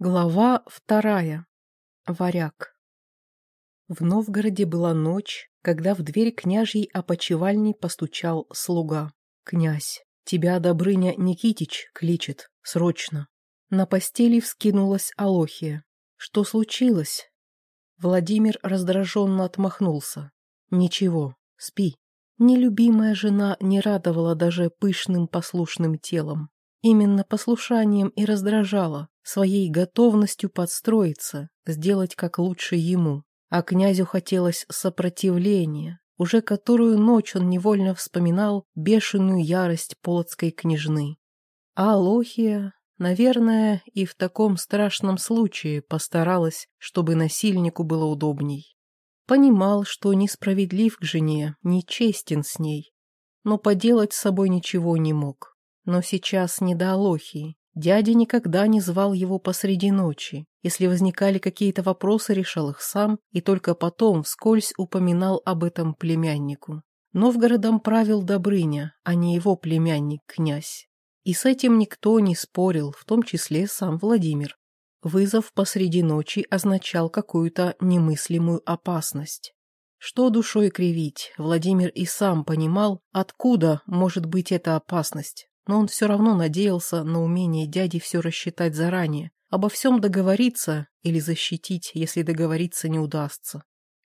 Глава вторая. Варяг. В Новгороде была ночь, когда в дверь княжьей опочивальни постучал слуга. «Князь, тебя Добрыня Никитич кличет, срочно». На постели вскинулась Алохия. «Что случилось?» Владимир раздраженно отмахнулся. «Ничего, спи». Нелюбимая жена не радовала даже пышным послушным телом. Именно послушанием и раздражала, своей готовностью подстроиться, сделать как лучше ему. А князю хотелось сопротивления. Уже которую ночь он невольно вспоминал бешеную ярость полоцкой княжны. А Алохия, наверное, и в таком страшном случае постаралась, чтобы насильнику было удобней. Понимал, что несправедлив к жене, нечестен с ней, но поделать с собой ничего не мог. Но сейчас не до Алохии. Дядя никогда не звал его посреди ночи. Если возникали какие-то вопросы, решал их сам и только потом вскользь упоминал об этом племяннику. Новгородом правил Добрыня, а не его племянник-князь. И с этим никто не спорил, в том числе сам Владимир. Вызов посреди ночи означал какую-то немыслимую опасность. Что душой кривить, Владимир и сам понимал, откуда может быть эта опасность но он все равно надеялся на умение дяди все рассчитать заранее, обо всем договориться или защитить, если договориться не удастся.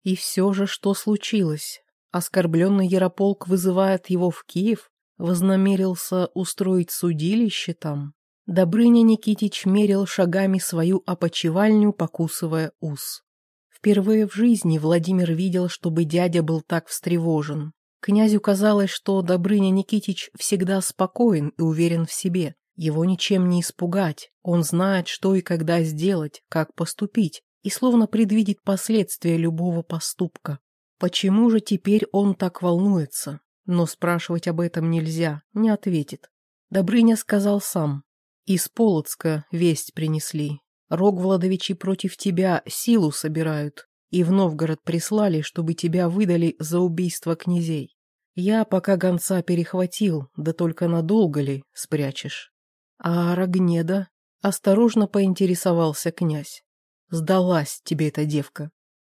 И все же что случилось? Оскорбленный Ярополк вызывает его в Киев? Вознамерился устроить судилище там? Добрыня Никитич мерил шагами свою опочивальню, покусывая ус. Впервые в жизни Владимир видел, чтобы дядя был так встревожен. Князю казалось, что Добрыня Никитич всегда спокоен и уверен в себе. Его ничем не испугать, он знает, что и когда сделать, как поступить, и словно предвидит последствия любого поступка. Почему же теперь он так волнуется? Но спрашивать об этом нельзя, не ответит. Добрыня сказал сам. Из Полоцка весть принесли. Рогвладовичи против тебя силу собирают, и в Новгород прислали, чтобы тебя выдали за убийство князей. Я пока гонца перехватил, да только надолго ли спрячешь? А Рогнеда? Осторожно поинтересовался князь. Сдалась тебе эта девка.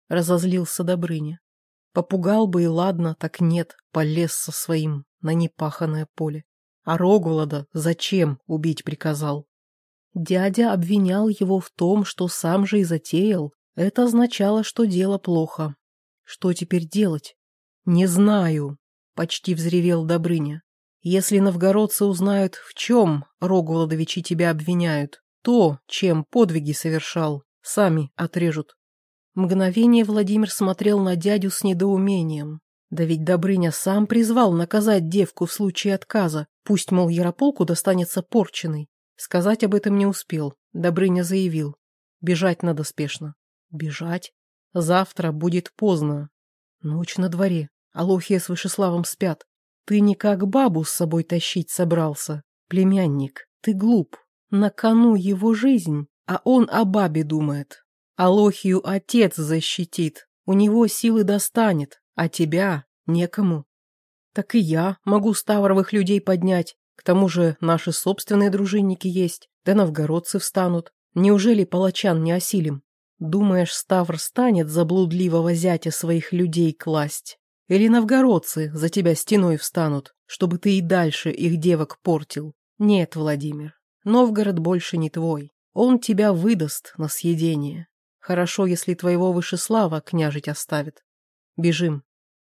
Разозлился Добрыня. Попугал бы и ладно, так нет, полез со своим на непаханное поле. А Рогволода зачем убить приказал? Дядя обвинял его в том, что сам же и затеял. Это означало, что дело плохо. Что теперь делать? Не знаю, почти взревел Добрыня. Если новгородцы узнают, в чем Рогволодовичи тебя обвиняют, то, чем подвиги совершал, сами отрежут. Мгновение Владимир смотрел на дядю с недоумением. Да ведь Добрыня сам призвал наказать девку в случае отказа, пусть, мол, Ярополку достанется порченый. Сказать об этом не успел. Добрыня заявил. Бежать надо спешно. Бежать? Завтра будет поздно. Ночь на дворе. Алохия с Вышеславом спят. Ты не как бабу с собой тащить собрался, племянник. Ты глуп. На кону его жизнь, а он о бабе думает. Алохию отец защитит, у него силы достанет, а тебя некому. Так и я могу ставровых людей поднять. К тому же наши собственные дружинники есть, да новгородцы встанут. Неужели палачан не осилим? Думаешь, Ставр станет заблудливого зятя своих людей класть? Или новгородцы за тебя стеной встанут, чтобы ты и дальше их девок портил? Нет, Владимир, Новгород больше не твой. Он тебя выдаст на съедение. Хорошо, если твоего Вышеслава княжить оставит. Бежим.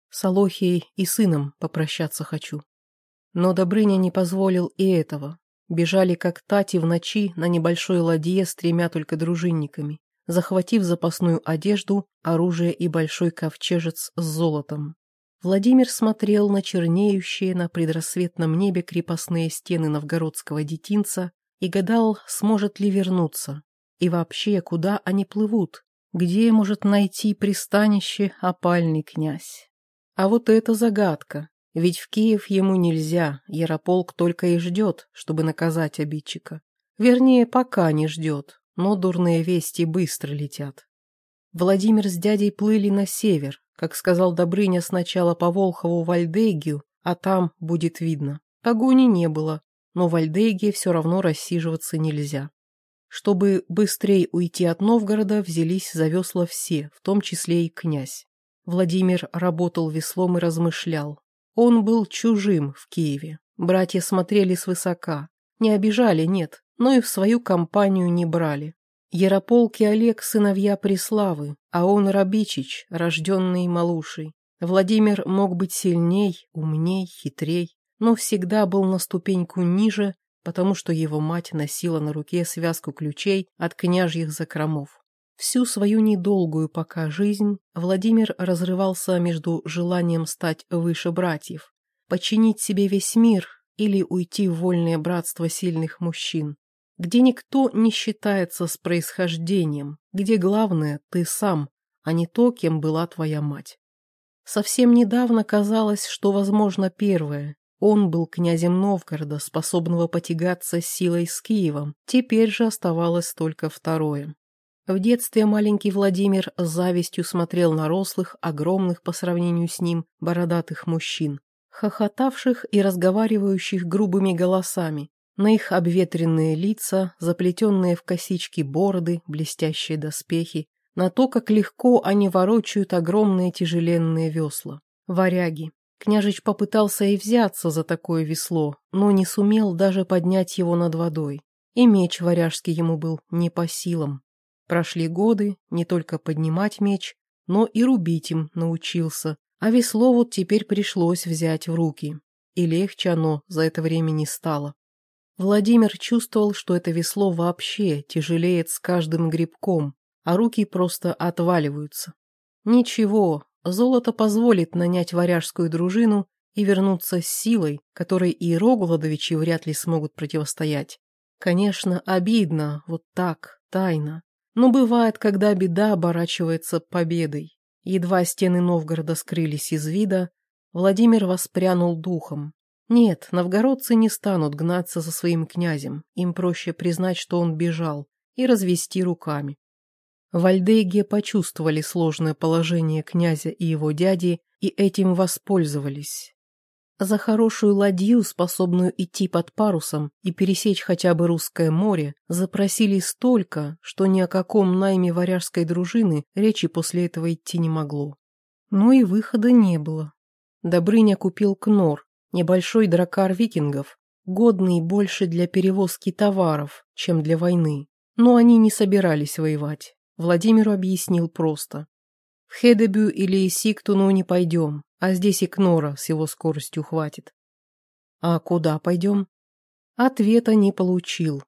С Алохией и сыном попрощаться хочу. Но Добрыня не позволил и этого. Бежали как тати в ночи на небольшой ладье с тремя только дружинниками, захватив запасную одежду, оружие и большой ковчежец с золотом. Владимир смотрел на чернеющие на предрассветном небе крепостные стены новгородского детинца и гадал, сможет ли вернуться. И вообще, куда они плывут? Где может найти пристанище опальный князь? А вот это загадка. Ведь в Киев ему нельзя, Ярополк только и ждет, чтобы наказать обидчика. Вернее, пока не ждет, но дурные вести быстро летят. Владимир с дядей плыли на север, как сказал Добрыня, сначала по Волхову в Альдегию, а там будет видно. Погони не было, но в Альдегии все равно рассиживаться нельзя. Чтобы быстрее уйти от Новгорода, взялись за весла все, в том числе и князь. Владимир работал веслом и размышлял. Он был чужим в Киеве. Братья смотрели свысока. Не обижали, нет, но и в свою компанию не брали. Ярополк и Олег – сыновья Преславы, а он Рабичич, рожденный Малушей. Владимир мог быть сильней, умней, хитрей, но всегда был на ступеньку ниже, потому что его мать носила на руке связку ключей от княжьих закромов. Всю свою недолгую пока жизнь Владимир разрывался между желанием стать выше братьев, подчинить себе весь мир или уйти в вольное братство сильных мужчин, где никто не считается с происхождением, где главное ты сам, а не то, кем была твоя мать. Совсем недавно казалось, что возможно первое. Он был князем Новгорода, способного потягаться силой с Киевом, теперь же оставалось только второе. В детстве маленький Владимир с завистью смотрел на рослых, огромных по сравнению с ним, бородатых мужчин, хохотавших и разговаривающих грубыми голосами, на их обветренные лица, заплетенные в косички бороды, блестящие доспехи, на то, как легко они ворочают огромные тяжеленные весла. Варяги. Княжич попытался и взяться за такое весло, но не сумел даже поднять его над водой. И меч варяжский ему был не по силам. Прошли годы, не только поднимать меч, но и рубить им научился, а весло вот теперь пришлось взять в руки. И легче оно за это время не стало. Владимир чувствовал, что это весло вообще тяжелеет с каждым грибком, а руки просто отваливаются. Ничего, золото позволит нанять варяжскую дружину и вернуться с силой, которой и Рогуладовичи вряд ли смогут противостоять. Конечно, обидно, вот так, тайно. Но бывает, когда беда оборачивается победой. Едва стены Новгорода скрылись из вида, Владимир воспрянул духом. Нет, новгородцы не станут гнаться за своим князем, им проще признать, что он бежал, и развести руками. В почувствовали сложное положение князя и его дяди, и этим воспользовались. За хорошую ладью, способную идти под парусом и пересечь хотя бы русское море, запросили столько, что ни о каком найме варяжской дружины речи после этого идти не могло. Но и выхода не было. Добрыня купил Кнор, небольшой дракар викингов, годный больше для перевозки товаров, чем для войны. Но они не собирались воевать. Владимиру объяснил просто. В Хедебю или Сиктуну не пойдем, а здесь и Кнора с его скоростью хватит. А куда пойдем? Ответа не получил.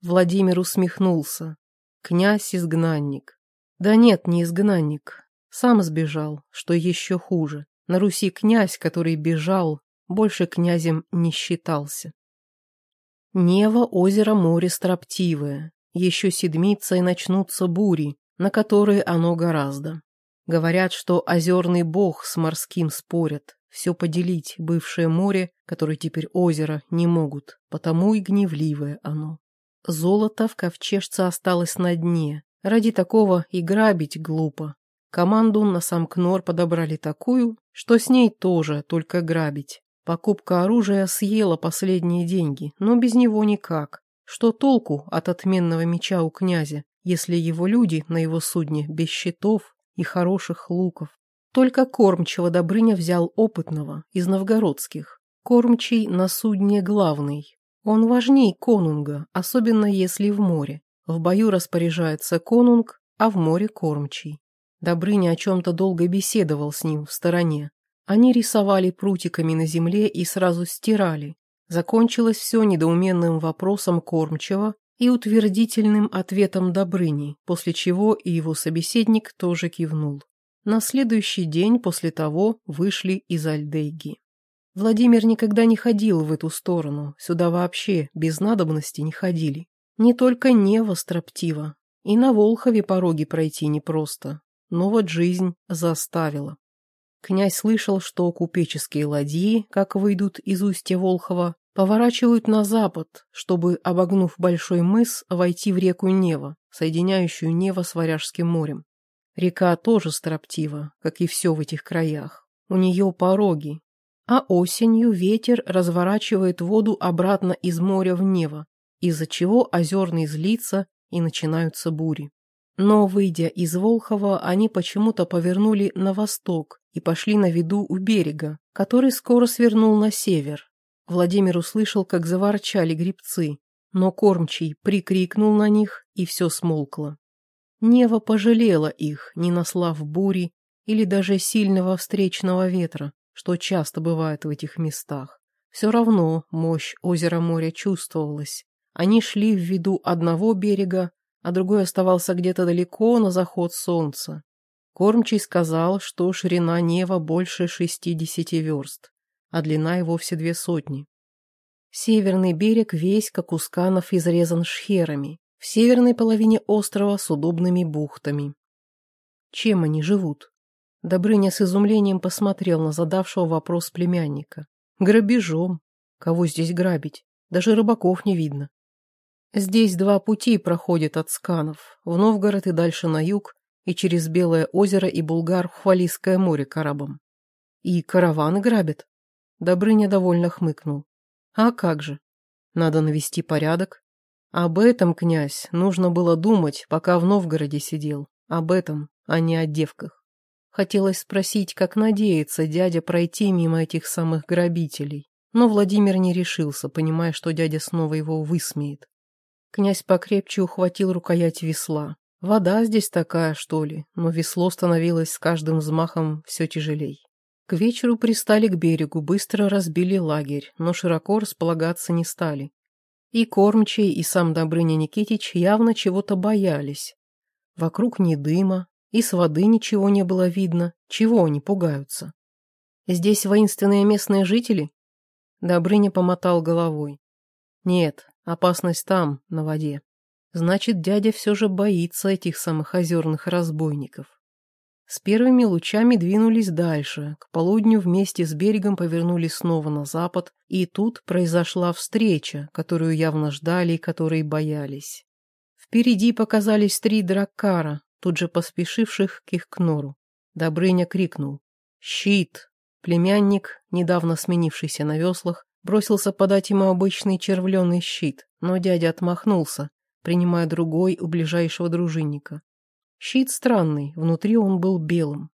Владимир усмехнулся. Князь-изгнанник. Да нет, не изгнанник. Сам сбежал, что еще хуже. На Руси князь, который бежал, больше князем не считался. Нева, озеро, море строптивое. Еще седмица и начнутся бури, на которые оно гораздо. Говорят, что озерный бог с морским спорят. Все поделить, бывшее море, которое теперь озеро, не могут, потому и гневливое оно. Золото в ковчежце осталось на дне. Ради такого и грабить глупо. Команду на сам Кнор подобрали такую, что с ней тоже только грабить. Покупка оружия съела последние деньги, но без него никак. Что толку от отменного меча у князя, если его люди на его судне без щитов, и хороших луков. Только кормчего Добрыня взял опытного, из новгородских. Кормчий на судне главный. Он важней конунга, особенно если в море. В бою распоряжается конунг, а в море кормчий. Добрыня о чем-то долго беседовал с ним в стороне. Они рисовали прутиками на земле и сразу стирали. Закончилось все недоуменным вопросом кормчего и утвердительным ответом Добрыни, после чего и его собеседник тоже кивнул. На следующий день после того вышли из Альдейги. Владимир никогда не ходил в эту сторону, сюда вообще без надобности не ходили. Не только Нева строптива, и на Волхове пороги пройти непросто, но вот жизнь заставила. Князь слышал, что купеческие ладьи, как выйдут из устья Волхова, Поворачивают на запад, чтобы, обогнув большой мыс, войти в реку Нева, соединяющую Нева с Варяжским морем. Река тоже строптива, как и все в этих краях. У нее пороги, а осенью ветер разворачивает воду обратно из моря в Нево, из-за чего Озерный злится и начинаются бури. Но, выйдя из Волхова, они почему-то повернули на восток и пошли на виду у берега, который скоро свернул на север. Владимир услышал, как заворчали грибцы, но кормчий прикрикнул на них, и все смолкло. Нева пожалела их, не наслав бури или даже сильного встречного ветра, что часто бывает в этих местах. Все равно мощь озера-моря чувствовалась. Они шли в виду одного берега, а другой оставался где-то далеко на заход солнца. Кормчий сказал, что ширина Нева больше шестидесяти верст, а длина и вовсе две сотни. Северный берег весь, как у сканов, изрезан шхерами, в северной половине острова с удобными бухтами. Чем они живут? Добрыня с изумлением посмотрел на задавшего вопрос племянника. Грабежом. Кого здесь грабить? Даже рыбаков не видно. Здесь два пути проходят от сканов, в Новгород и дальше на юг, и через Белое озеро и Булгар в Хвалийское море к арабам. И караваны грабят. Добрыня довольно хмыкнул. А как же? Надо навести порядок. Об этом, князь, нужно было думать, пока в Новгороде сидел. Об этом, а не о девках. Хотелось спросить, как надеется дядя пройти мимо этих самых грабителей. Но Владимир не решился, понимая, что дядя снова его высмеет. Князь покрепче ухватил рукоять весла. Вода здесь такая, что ли, но весло становилось с каждым взмахом все тяжелей. К вечеру пристали к берегу, быстро разбили лагерь, но широко располагаться не стали. И кормчий, и сам Добрыня Никитич явно чего-то боялись. Вокруг ни дыма, и с воды ничего не было видно, чего они пугаются. Здесь воинственные местные жители? Добрыня помотал головой. Нет, Опасность там, на воде. Значит, дядя все же боится этих самых озерных разбойников. С первыми лучами двинулись дальше, к полудню вместе с берегом повернули снова на запад, и тут произошла встреча, которую явно ждали и которой боялись. Впереди показались три драккара, тут же поспешивших к их кнору. Добрыня крикнул «Щит!». Племянник, недавно сменившийся на веслах, Бросился подать ему обычный червленый щит, но дядя отмахнулся, принимая другой у ближайшего дружинника. Щит странный, внутри он был белым.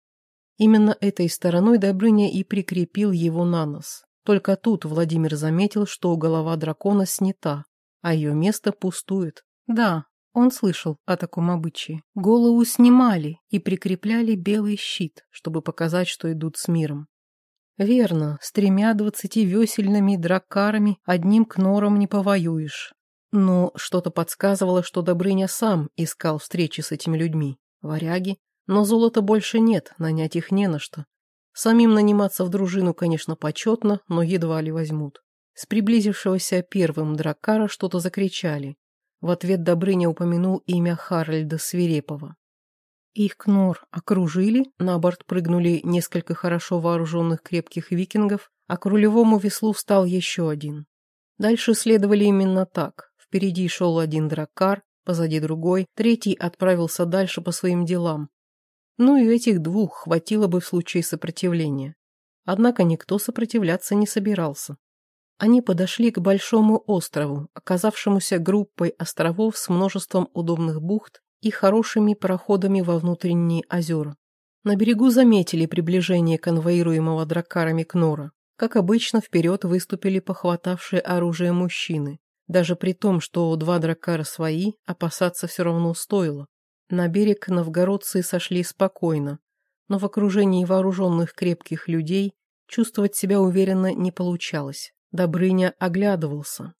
Именно этой стороной Добрыня и прикрепил его на нос. Только тут Владимир заметил, что голова дракона снята, а ее место пустует. Да, он слышал о таком обычае. Голову снимали и прикрепляли белый щит, чтобы показать, что идут с миром. Верно, с тремя двадцативесельными драккарами одним кнором не повоюешь. Но что-то подсказывало, что Добрыня сам искал встречи с этими людьми. Варяги. Но золота больше нет, нанять их не на что. Самим наниматься в дружину, конечно, почетно, но едва ли возьмут. С приблизившегося первым драккара что-то закричали. В ответ Добрыня упомянул имя Харальда Свирепова. Их Кнор окружили, на борт прыгнули несколько хорошо вооруженных крепких викингов, а к рулевому веслу встал еще один. Дальше следовали именно так. Впереди шел один драккар, позади другой, третий отправился дальше по своим делам. Ну и этих двух хватило бы в случае сопротивления. Однако никто сопротивляться не собирался. Они подошли к большому острову, оказавшемуся группой островов с множеством удобных бухт и хорошими проходами во внутренние озера. На берегу заметили приближение конвоируемого дракарами Кнора. Как обычно, вперед выступили похватавшие оружие мужчины. Даже при том, что два дракара свои, опасаться все равно стоило. На берег новгородцы сошли спокойно, но в окружении вооруженных крепких людей чувствовать себя уверенно не получалось. Добрыня оглядывался.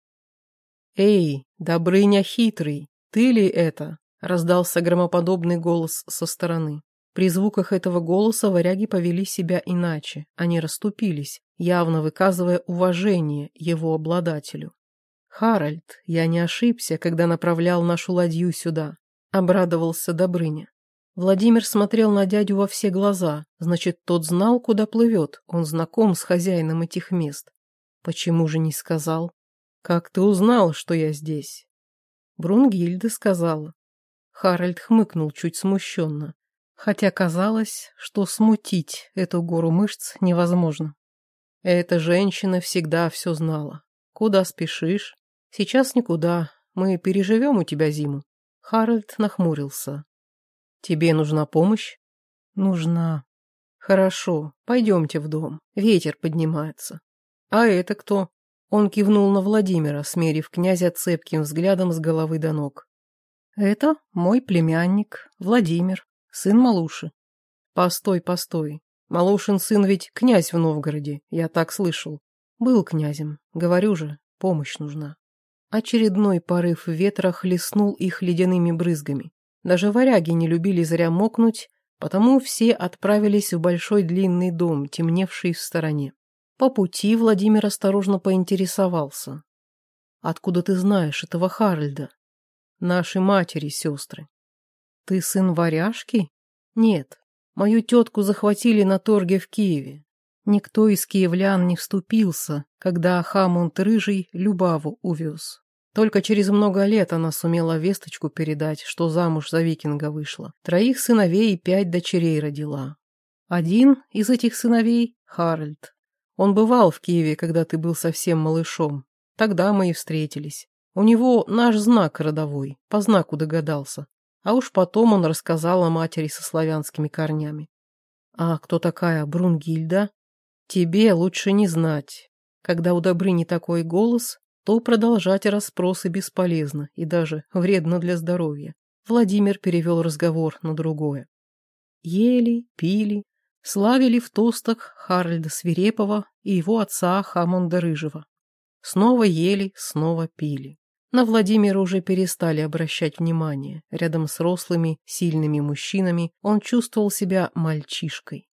«Эй, Добрыня хитрый, ты ли это?» Раздался громоподобный голос со стороны. При звуках этого голоса варяги повели себя иначе. Они расступились, явно выказывая уважение его обладателю. «Харальд, я не ошибся, когда направлял нашу ладью сюда», — обрадовался Добрыня. Владимир смотрел на дядю во все глаза, значит, тот знал, куда плывет, он знаком с хозяином этих мест. Почему же не сказал? «Как ты узнал, что я здесь?» Брунгильда сказала. Харальд хмыкнул чуть смущенно, хотя казалось, что смутить эту гору мышц невозможно. Эта женщина всегда все знала. Куда спешишь? Сейчас никуда. Мы переживем у тебя зиму?» Харальд нахмурился. «Тебе нужна помощь?» «Нужна». «Хорошо, пойдемте в дом. Ветер поднимается». «А это кто?» Он кивнул на Владимира, смерив князя цепким взглядом с головы до ног. «Это мой племянник, Владимир, сын Малуши». «Постой, постой. Малушин сын ведь князь в Новгороде, я так слышал. Был князем, говорю же, помощь нужна». Очередной порыв ветра хлестнул их ледяными брызгами. Даже варяги не любили зря мокнуть, потому все отправились в большой длинный дом, темневший в стороне. По пути Владимир осторожно поинтересовался. «Откуда ты знаешь этого Харальда?» «Наши матери, сестры». «Ты сын варяжки?» «Нет. Мою тетку захватили на торге в Киеве. Никто из киевлян не вступился, когда Хамунд Рыжий Любаву увез. Только через много лет она сумела весточку передать, что замуж за викинга вышла. Троих сыновей и пять дочерей родила. Один из этих сыновей — Харальд. Он бывал в Киеве, когда ты был совсем малышом. Тогда мы и встретились. У него наш знак родовой, по знаку догадался. А уж потом он рассказал о матери со славянскими корнями. А кто такая Брунгильда? Тебе лучше не знать. Когда у Добрыни такой голос, то продолжать расспросы бесполезно и даже вредно для здоровья. Владимир перевел разговор на другое. Ели, пили, славили в тостах Харальда Свирепова и его отца Хамонда Рыжего. Снова ели, снова пили. На Владимира уже перестали обращать внимание. Рядом с рослыми, сильными мужчинами он чувствовал себя мальчишкой.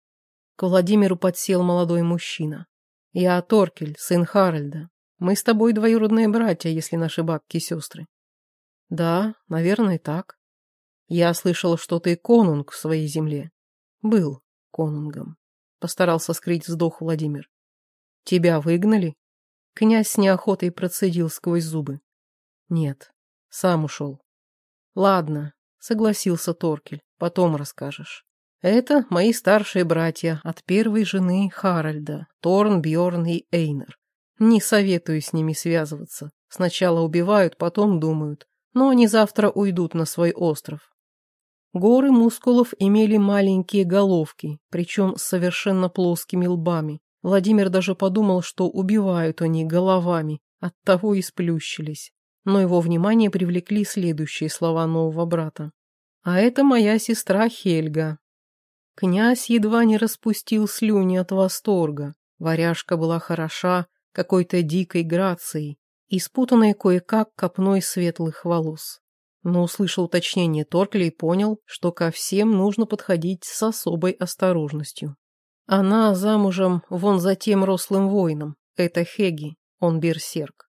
К Владимиру подсел молодой мужчина. «Я Торкель, сын Харальда. Мы с тобой двоюродные братья, если наши бабки сестры». «Да, наверное, так. Я слышал, что ты конунг в своей земле. Был конунгом». Постарался скрыть вздох Владимир. «Тебя выгнали?» Князь с неохотой процедил сквозь зубы. «Нет, сам ушел». «Ладно», — согласился Торкель, — «потом расскажешь». Это мои старшие братья от первой жены Харальда, Торн, Бьорн и Эйнер. Не советую с ними связываться. Сначала убивают, потом думают. Но они завтра уйдут на свой остров. Горы мускулов имели маленькие головки, причем с совершенно плоскими лбами. Владимир даже подумал, что убивают они головами, оттого и сплющились. Но его внимание привлекли следующие слова нового брата. «А это моя сестра Хельга, Князь едва не распустил слюни от восторга. Варяжка была хороша, какой-то дикой грацией и спутанной кое-как копной светлых волос. Но услышал уточнение Торкля и понял, что ко всем нужно подходить с особой осторожностью. Она замужем вон за тем рослым воином. Это Хеги, он берсерк.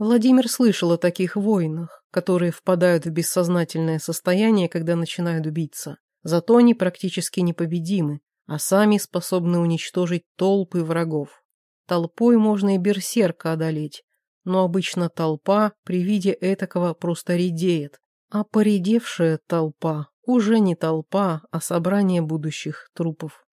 Владимир слышал о таких воинах, которые впадают в бессознательное состояние, когда начинают биться. Зато они практически непобедимы, а сами способны уничтожить толпы врагов. Толпой можно и берсерка одолеть, но обычно толпа при виде этакого просто редеет, а поредевшая толпа уже не толпа, а собрание будущих трупов.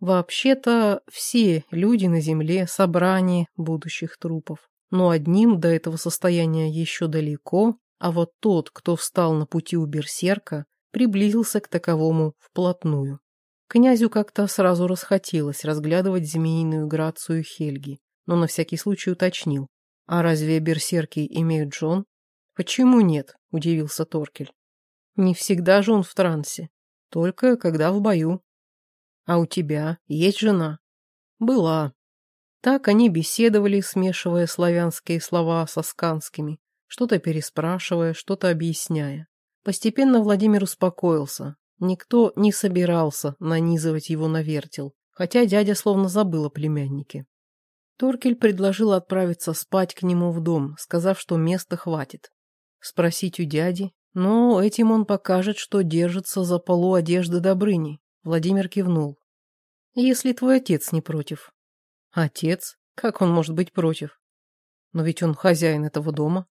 Вообще-то все люди на земле – собрание будущих трупов. Но одним до этого состояния еще далеко, а вот тот, кто встал на пути у берсерка, приблизился к таковому вплотную. Князю как-то сразу расхотелось разглядывать змеиную грацию Хельги, но на всякий случай уточнил. «А разве берсерки имеют жен?» «Почему нет?» – удивился Торкель. «Не всегда же он в трансе, только когда в бою». «А у тебя есть жена?» «Была». Так они беседовали, смешивая славянские слова со сканскими, что-то переспрашивая, что-то объясняя. Постепенно Владимир успокоился. Никто не собирался нанизывать его на вертел, хотя дядя словно забыл о племяннике. Торкель предложил отправиться спать к нему в дом, сказав, что места хватит. Спросить у дяди, но этим он покажет, что держится за полу одежды Добрыни. Владимир кивнул. Если твой отец не против. Отец? Как он может быть против? Но ведь он хозяин этого дома.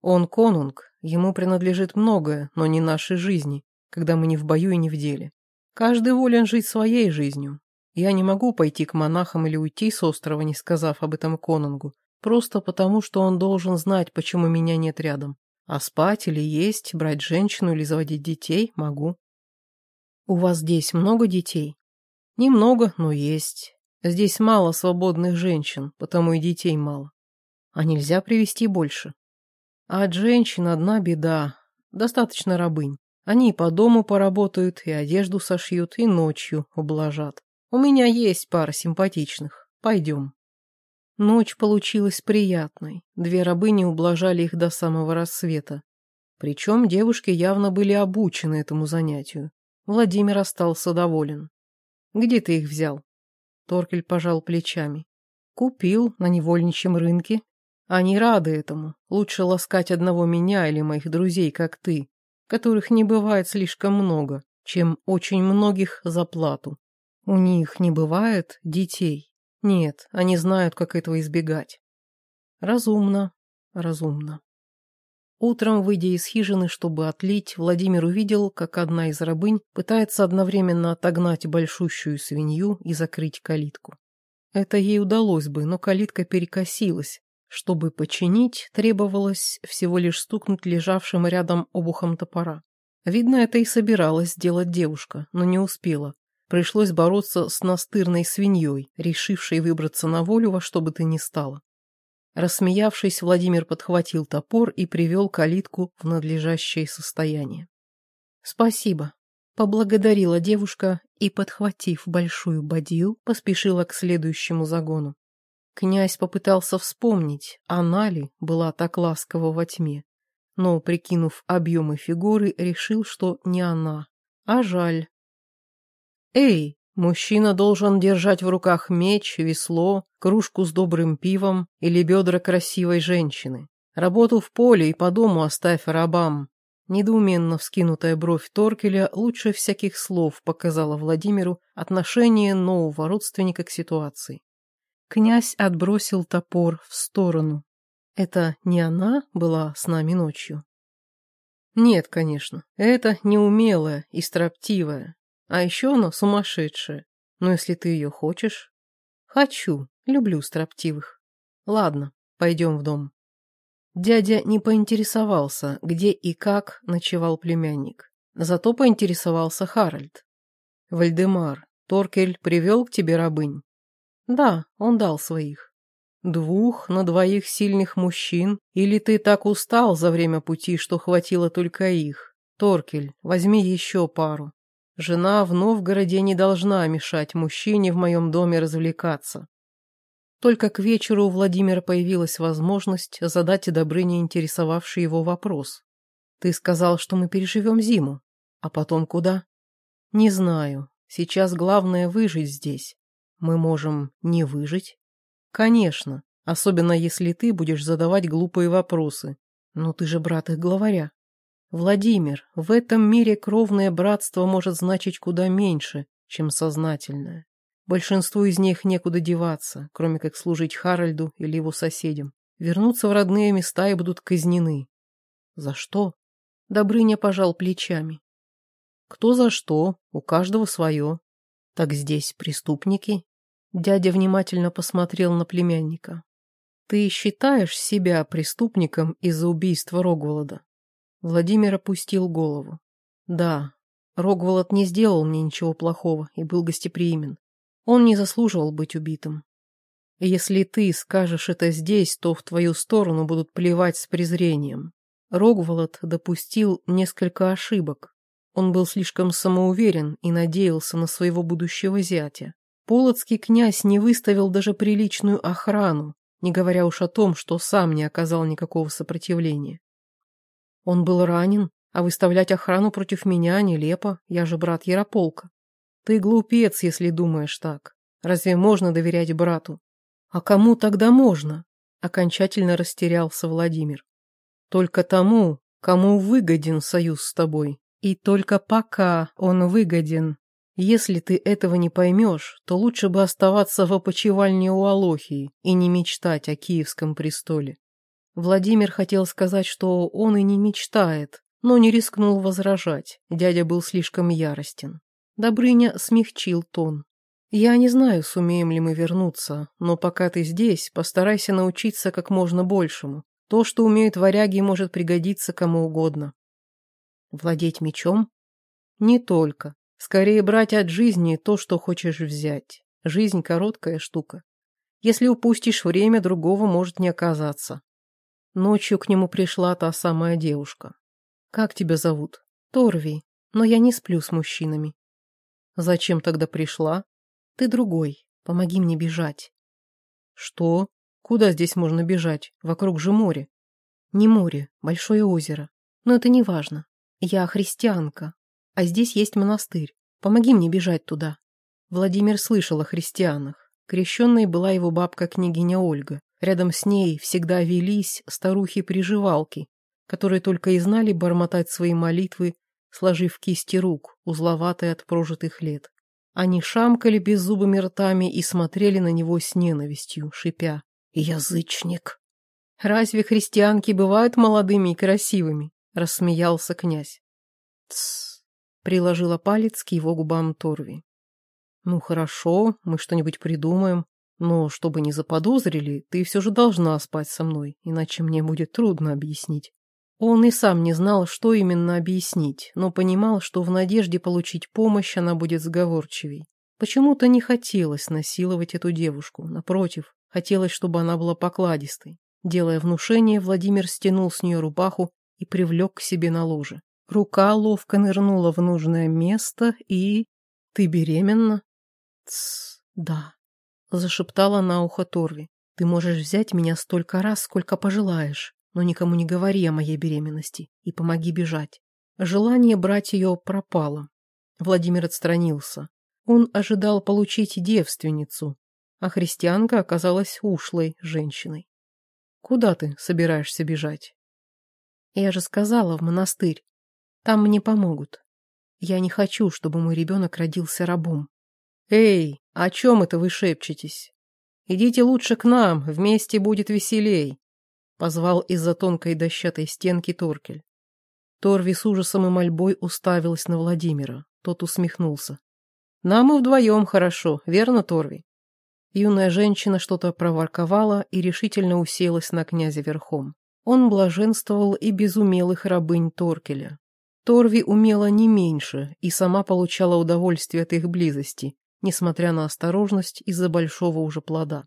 Он конунг, ему принадлежит многое, но не нашей жизни, когда мы не в бою и не в деле. Каждый волен жить своей жизнью. Я не могу пойти к монахам или уйти с острова, не сказав об этом конунгу, просто потому, что он должен знать, почему меня нет рядом. А спать или есть, брать женщину или заводить детей могу. У вас здесь много детей? Немного, но есть. Здесь мало свободных женщин, потому и детей мало. А нельзя привести больше. А от женщин одна беда. Достаточно рабынь. Они и по дому поработают, и одежду сошьют, и ночью ублажат. У меня есть пара симпатичных. Пойдем. Ночь получилась приятной. Две рабыни ублажали их до самого рассвета. Причем девушки явно были обучены этому занятию. Владимир остался доволен. «Где ты их взял?» Торкель пожал плечами. «Купил на невольничьем рынке. Они рады этому. Лучше ласкать одного меня или моих друзей, как ты, которых не бывает слишком много, чем очень многих за плату. У них не бывает детей. Нет, они знают, как этого избегать. Разумно, разумно. Утром, выйдя из хижины, чтобы отлить, Владимир увидел, как одна из рабынь пытается одновременно отогнать большущую свинью и закрыть калитку. Это ей удалось бы, но калитка перекосилась. Чтобы починить, требовалось всего лишь стукнуть лежавшим рядом обухом топора. Видно, это и собиралась сделать девушка, но не успела. Пришлось бороться с настырной свиньей, решившей выбраться на волю во что бы то ни стало. Рассмеявшись, Владимир подхватил топор и привел калитку в надлежащее состояние. «Спасибо», — поблагодарила девушка и, подхватив большую бадью, поспешила к следующему загону. Князь попытался вспомнить, она ли была так ласкова во тьме, но, прикинув объемы фигуры, решил, что не она. А жаль, Эй, мужчина должен держать в руках меч, весло, кружку с добрым пивом или бедра красивой женщины. Работу в поле и по дому оставь рабам. Недоуменно вскинутая бровь Торкеля лучше всяких слов показала Владимиру отношение нового родственника к ситуации. Князь отбросил топор в сторону. Это не она была с нами ночью? Нет, конечно, это неумелая и строптивая, а еще она сумасшедшая. Но если ты ее хочешь... Хочу, люблю строптивых. Ладно, пойдем в дом. Дядя не поинтересовался, где и как ночевал племянник. Зато поинтересовался Харальд. Вальдемар, Торкель привел к тебе рабынь? Да, он дал своих. Двух на двоих сильных мужчин? Или ты так устал за время пути, что хватило только их? Торкель, возьми еще пару. Жена в Новгороде не должна мешать мужчине в моем доме развлекаться. Только к вечеру у Владимира появилась возможность задать Добрыне интересовавший его вопрос. «Ты сказал, что мы переживем зиму. А потом куда?» «Не знаю. Сейчас главное выжить здесь. Мы можем не выжить?» «Конечно, особенно если ты будешь задавать глупые вопросы. Но ты же брат их главаря». Владимир, в этом мире кровное братство может значить куда меньше, чем сознательное. Большинству из них некуда деваться, кроме как служить Харальду или его соседям. Вернутся в родные места и будут казнены. За что? Добрыня пожал плечами. Кто за что, у каждого свое. Так здесь преступники? Дядя внимательно посмотрел на племянника. Ты считаешь себя преступником из-за убийства Рогволода? Владимир опустил голову. Да, Рогволод не сделал мне ничего плохого и был гостеприимен. Он не заслуживал быть убитым. Если ты скажешь это здесь, то в твою сторону будут плевать с презрением. Рогволод допустил несколько ошибок. Он был слишком самоуверен и надеялся на своего будущего зятя. Полоцкий князь не выставил даже приличную охрану, не говоря уж о том, что сам не оказал никакого сопротивления. Он был ранен, а выставлять охрану против меня нелепо, я же брат Ярополка. Ты глупец, если думаешь так. Разве можно доверять брату? А кому тогда можно? Окончательно растерялся Владимир. Только тому, кому выгоден союз с тобой. И только пока он выгоден. Если ты этого не поймешь, то лучше бы оставаться в опочивальне у Алохии и не мечтать о киевском престоле. Владимир хотел сказать, что он и не мечтает, но не рискнул возражать, дядя был слишком яростен. Добрыня смягчил тон. «Я не знаю, сумеем ли мы вернуться, но пока ты здесь, постарайся научиться как можно большему. То, что умеют варяги, может пригодиться кому угодно. Владеть мечом? Не только. Скорее брать от жизни то, что хочешь взять. Жизнь короткая штука. Если упустишь время, другого может не оказаться. Ночью к нему пришла та самая девушка. «Как тебя зовут?» «Торви, но я не сплю с мужчинами». «Зачем тогда пришла?» «Ты другой. Помоги мне бежать». «Что? Куда здесь можно бежать? Вокруг же море». «Не море, большое озеро. Но это не важно. Я христианка, а здесь есть монастырь. Помоги мне бежать туда». Владимир слышал о христианах. Крещенной была его бабка-княгиня Ольга. Рядом с ней всегда велись старухи-приживалки, которые только и знали бормотать свои молитвы, сложив кисти рук, узловатые от прожитых лет. Они шамкали беззубыми ртами и смотрели на него с ненавистью, шипя «Язычник!» «Разве христианки бывают молодыми и красивыми?» — рассмеялся князь. «Тссс!» — приложила палец к его губам Торви. «Ну хорошо, мы что-нибудь придумаем, но чтобы не заподозрили, ты все же должна спать со мной, иначе мне будет трудно объяснить». Он и сам не знал, что именно объяснить, но понимал, что в надежде получить помощь она будет сговорчивей. Почему-то не хотелось насиловать эту девушку, напротив, хотелось, чтобы она была покладистой. Делая внушение, Владимир стянул с нее рубаху и привлек к себе на ложе. Рука ловко нырнула в нужное место и... «Ты беременна?» «Тссс, да», — зашептала на ухо Торви. «Ты можешь взять меня столько раз, сколько пожелаешь но никому не говори о моей беременности и помоги бежать. Желание брать ее пропало. Владимир отстранился. Он ожидал получить девственницу, а христианка оказалась ушлой женщиной. «Куда ты собираешься бежать?» «Я же сказала, в монастырь. Там мне помогут. Я не хочу, чтобы мой ребенок родился рабом». «Эй, о чем это вы шепчетесь? Идите лучше к нам, вместе будет веселей. Позвал из-за тонкой дощатой стенки Торкель. Торви с ужасом и мольбой уставилась на Владимира. Тот усмехнулся. «Нам и вдвоем хорошо, верно, Торви?» Юная женщина что-то проворковала и решительно уселась на князя верхом. Он блаженствовал и без умелых рабынь Торкеля. Торви умела не меньше и сама получала удовольствие от их близости, несмотря на осторожность из-за большого уже плода.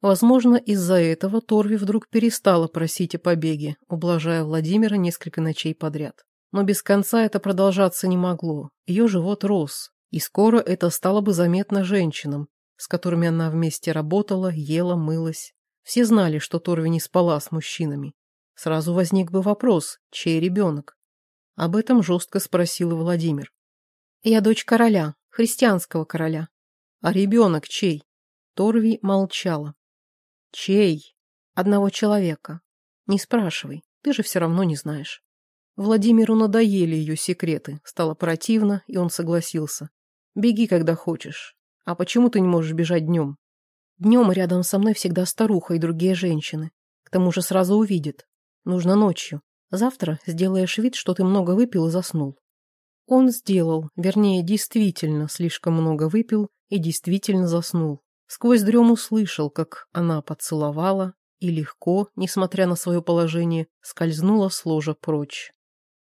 Возможно, из-за этого Торви вдруг перестала просить о побеге, ублажая Владимира несколько ночей подряд. Но без конца это продолжаться не могло. Ее живот рос, и скоро это стало бы заметно женщинам, с которыми она вместе работала, ела, мылась. Все знали, что Торви не спала с мужчинами. Сразу возник бы вопрос, чей ребенок? Об этом жестко спросил Владимир. «Я дочь короля, христианского короля». «А ребенок чей?» Торви молчала. Чей? Одного человека. Не спрашивай, ты же все равно не знаешь. Владимиру надоели ее секреты, стало противно, и он согласился. Беги, когда хочешь. А почему ты не можешь бежать днем? Днем рядом со мной всегда старуха и другие женщины. К тому же сразу увидят. Нужно ночью. Завтра сделаешь вид, что ты много выпил и заснул. Он сделал, вернее, действительно слишком много выпил и действительно заснул. Сквозь дрему слышал, как она поцеловала и легко, несмотря на свое положение, скользнула с ложа прочь.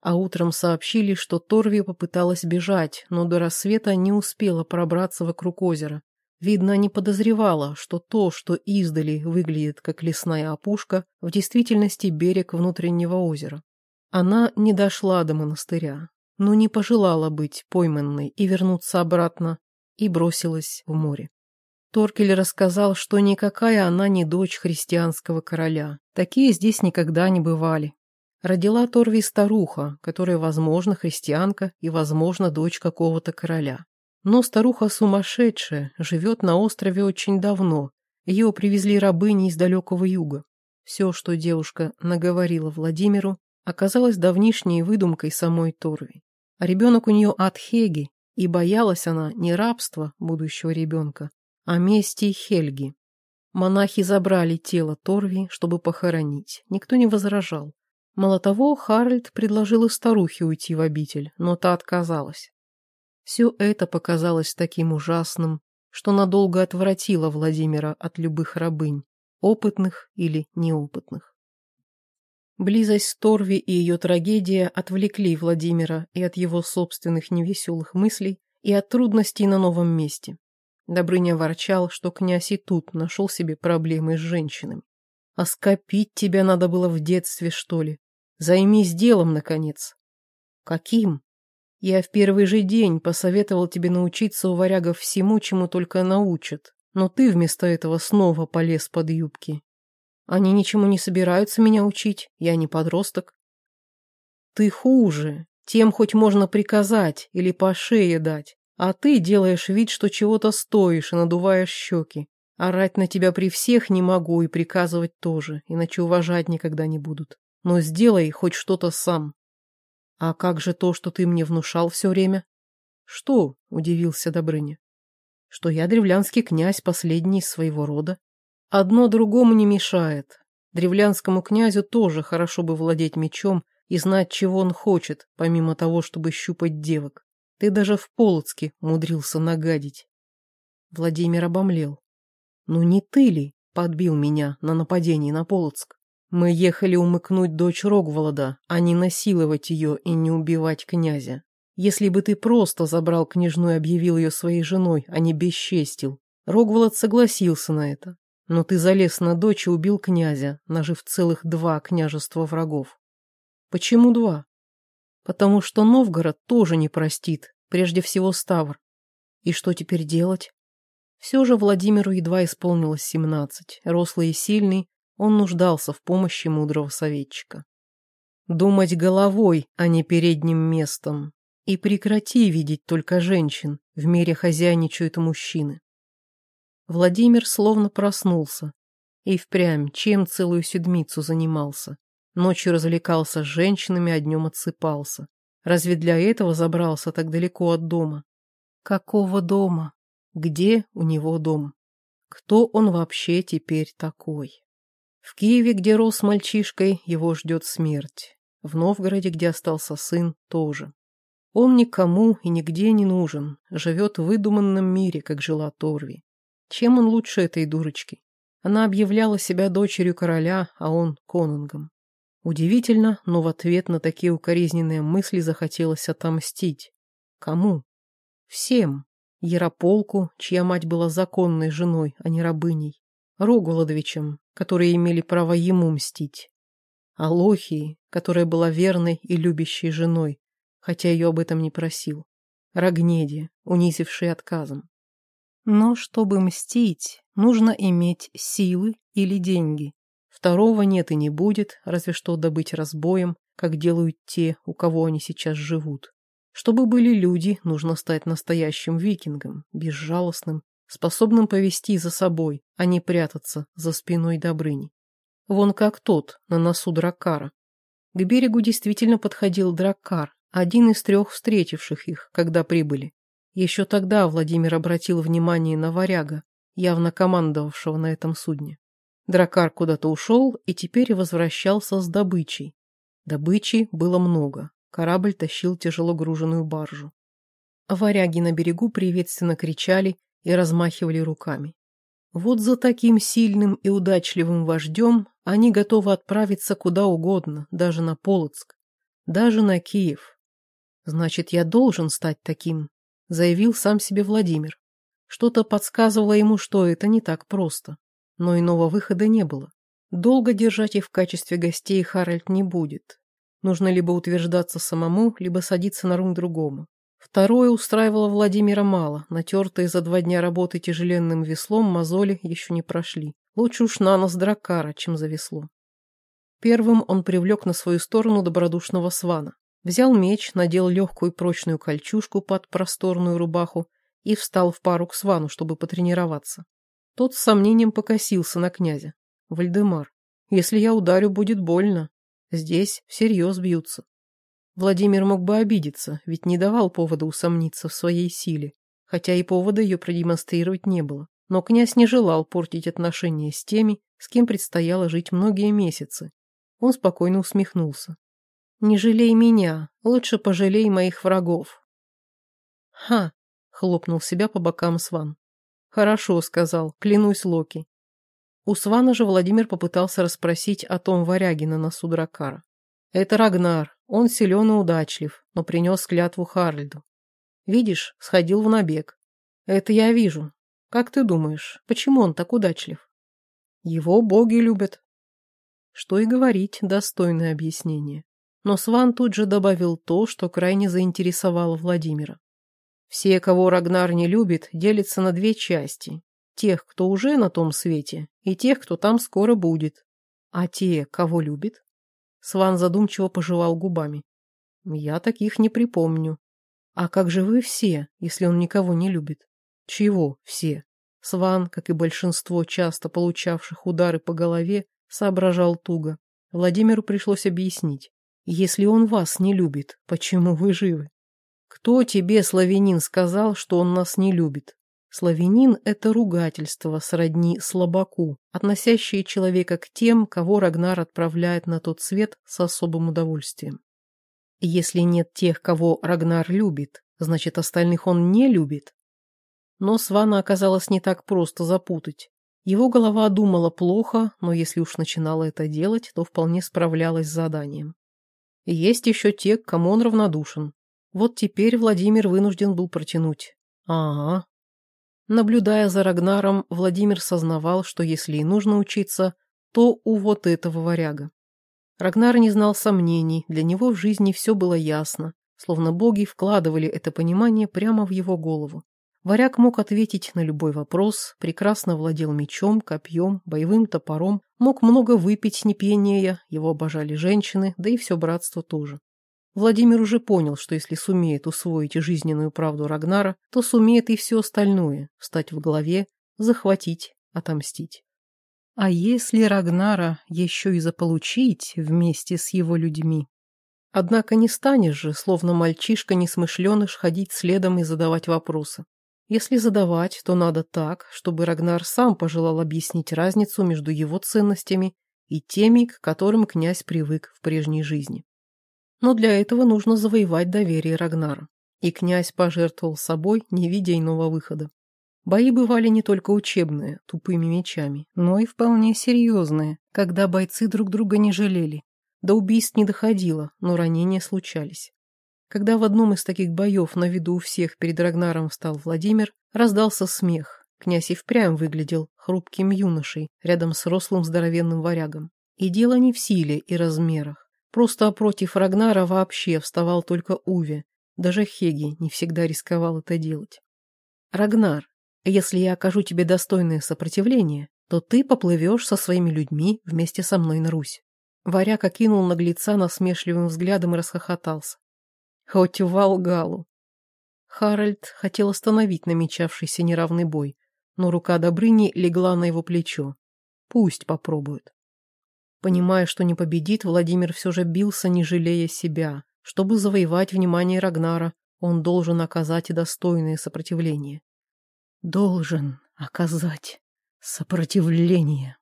А утром сообщили, что Торви попыталась бежать, но до рассвета не успела пробраться вокруг озера. Видно, не подозревала, что то, что издали выглядит как лесная опушка, в действительности берег внутреннего озера. Она не дошла до монастыря, но не пожелала быть пойманной и вернуться обратно, и бросилась в море. Торкель рассказал, что никакая она не дочь христианского короля. Такие здесь никогда не бывали. Родила Торви старуха, которая, возможно, христианка и, возможно, дочь какого-то короля. Но старуха сумасшедшая, живет на острове очень давно. Ее привезли рабыни из далекого юга. Все, что девушка наговорила Владимиру, оказалось давнишней выдумкой самой Торви. А ребенок у нее от Хеги, и боялась она не рабства будущего ребенка, о мести Хельги. Монахи забрали тело Торви, чтобы похоронить. Никто не возражал. Мало того, Харальд предложил и старухе уйти в обитель, но та отказалась. Все это показалось таким ужасным, что надолго отвратило Владимира от любых рабынь, опытных или неопытных. Близость Торви и ее трагедия отвлекли Владимира и от его собственных невеселых мыслей, и от трудностей на новом месте. Добрыня ворчал, что князь и тут нашел себе проблемы с женщинами. А скопить тебя надо было в детстве, что ли? Займись делом, наконец. Каким? Я в первый же день посоветовал тебе научиться у варягов всему, чему только научат, но ты вместо этого снова полез под юбки. Они ничему не собираются меня учить, я не подросток. Ты хуже, тем хоть можно приказать или по шее дать, а ты делаешь вид, что чего-то стоишь и надуваешь щеки. Орать на тебя при всех не могу и приказывать тоже, иначе уважать никогда не будут. Но сделай хоть что-то сам. А как же то, что ты мне внушал все время? Что? — удивился Добрыня. Что я древлянский князь, последний из своего рода. Одно другому не мешает. Древлянскому князю тоже хорошо бы владеть мечом и знать, чего он хочет, помимо того, чтобы щупать девок. Ты даже в Полоцке умудрился нагадить. Владимир обомлел. Ну не ты ли подбил меня на нападение на Полоцк? Мы ехали умыкнуть дочь Рогволода, а не насиловать ее и не убивать князя. Если бы ты просто забрал княжну и объявил ее своей женой, а не бесчестил, Рогволод согласился на это. Но ты залез на дочь и убил князя, нажив целых два княжества врагов. Почему два? Потому что Новгород тоже не простит, прежде всего Ставр. И что теперь делать? Все же Владимиру едва исполнилось семнадцать. Рослый и сильный, он нуждался в помощи мудрого советчика. Думать головой, а не передним местом. И прекрати видеть только женщин, в мире хозяйничают мужчины. Владимир словно проснулся. И впрямь, чем целую седмицу занимался. Ночью развлекался с женщинами, а днем отсыпался. Разве для этого забрался так далеко от дома? Какого дома? Где у него дом? Кто он вообще теперь такой? В Киеве, где рос мальчишкой, его ждет смерть. В Новгороде, где остался сын, тоже. Он никому и нигде не нужен, живет в выдуманном мире, как жила Торви. Чем он лучше этой дурочки? Она объявляла себя дочерью короля, а он — конунгом. Удивительно, но в ответ на такие укоризненные мысли захотелось отомстить. Кому? Всем. Ярополку, чья мать была законной женой, а не рабыней, Рогулодовичем, которые имели право ему мстить, Алохии, которая была верной и любящей женой, хотя ее об этом не просил, Рогнеде, унизившей отказом. Но чтобы мстить, нужно иметь силы или деньги. Второго нет и не будет, разве что добыть разбоем, как делают те, у кого они сейчас живут. Чтобы были люди, нужно стать настоящим викингом, безжалостным, способным повести за собой, а не прятаться за спиной Добрыни. Вон как тот, на носу Драккара. К берегу действительно подходил Драккар, один из трех встретивших их, когда прибыли. Еще тогда Владимир обратил внимание на варяга, явно командовавшего на этом судне. Дракар куда-то ушел и теперь возвращался с добычей. Добычи было много, Корабль тащил тяжело груженную баржу. Варяги на берегу приветственно кричали и размахивали руками. Вот за таким сильным и удачливым вождем они готовы отправиться куда угодно, даже на Полоцк, даже на Киев. Значит, я должен стать таким, заявил сам себе Владимир. Что-то подсказывало ему, что это не так просто. Но иного выхода не было. Долго держать их в качестве гостей Харальд не будет. Нужно либо утверждаться самому, либо садиться на рум другому. Второе устраивало Владимира мало. Натертые за два дня работы тяжеленным веслом мозоли еще не прошли. Лучше уж на нос дракара, чем за весло. Первым он привлек на свою сторону добродушного свана. Взял меч, надел легкую прочную кольчужку под просторную рубаху и встал в пару к свану, чтобы потренироваться. Тот с сомнением покосился на князя. «Вальдемар, если я ударю, будет больно. Здесь всерьез бьются. Владимир мог бы обидеться, ведь не давал повода усомниться в своей силе, хотя и повода ее продемонстрировать не было. Но князь не желал портить отношения с теми, с кем предстояло жить многие месяцы. Он спокойно усмехнулся. «Не жалей меня, лучше пожалей моих врагов». «Ха!» — хлопнул себя по бокам Сван. «Хорошо», — сказал, клянусь Локи. У Свана же Владимир попытался расспросить о том варяге на носу дракара. Это Рагнар, он силен и удачлив, но принес клятву Харльду. Видишь, сходил в набег. Это я вижу. Как ты думаешь, почему он так удачлив? Его боги любят. Что и говорить, достойное объяснение. Но Сван тут же добавил то, что крайне заинтересовало Владимира. Все, кого Рагнар не любит, делятся на две части. Тех, кто уже на том свете, и тех, кто там скоро будет. А те, кого любит? Сван задумчиво пожевал губами. Я таких не припомню. А как же вы все, если он никого не любит? Чего все? Сван, как и большинство часто получавших удары по голове, соображал туго. Владимиру пришлось объяснить. Если он вас не любит, почему вы живы? Кто тебе, славянин, сказал, что он нас не любит? Славянин – это ругательство сродни слабаку, относящее человека к тем, кого Рагнар отправляет на тот свет с особым удовольствием. Если нет тех, кого Рагнар любит, значит, остальных он не любит. Но Свана оказалось не так просто запутать. Его голова думала плохо, но если уж начинала это делать, то вполне справлялась с заданием. Есть еще те, к кому он равнодушен. Вот теперь Владимир вынужден был протянуть. Ага, Наблюдая за Рагнаром, Владимир сознавал, что если и нужно учиться, то у вот этого варяга. Рагнар не знал сомнений, для него в жизни все было ясно, словно боги вкладывали это понимание прямо в его голову. Варяг мог ответить на любой вопрос, прекрасно владел мечом, копьем, боевым топором, мог много выпить, не пьянея, его обожали женщины, да и все братство тоже. Владимир уже понял, что если сумеет усвоить жизненную правду Рагнара, то сумеет и все остальное – встать в голове, захватить, отомстить. А если Рагнара еще и заполучить вместе с его людьми? Однако не станешь же, словно мальчишка-несмышленыш, ходить следом и задавать вопросы. Если задавать, то надо так, чтобы Рагнар сам пожелал объяснить разницу между его ценностями и теми, к которым князь привык в прежней жизни. Но для этого нужно завоевать доверие Рагнара. И князь пожертвовал собой, не видя иного выхода. Бои бывали не только учебные, тупыми мечами, но и вполне серьезные, когда бойцы друг друга не жалели. До убийств не доходило, но ранения случались. Когда в одном из таких боев на виду у всех перед Рагнаром встал Владимир, раздался смех. Князь и впрямь выглядел хрупким юношей рядом с рослым здоровенным варягом. И дело не в силе и размерах. Просто против Рагнара вообще вставал только Уве. Даже Хеги не всегда рисковал это делать. «Рагнар, если я окажу тебе достойное сопротивление, то ты поплывешь со своими людьми вместе со мной на Русь». Варяг окинул наглеца насмешливым взглядом и расхохотался. Хоть в Волгалу. Харальд хотел остановить намечавшийся неравный бой, но рука Добрыни легла на его плечо. Пусть попробует. Понимая, что не победит, Владимир все же бился, не жалея себя. Чтобы завоевать внимание Рагнара, он должен оказать и достойное сопротивление. Должен оказать сопротивление.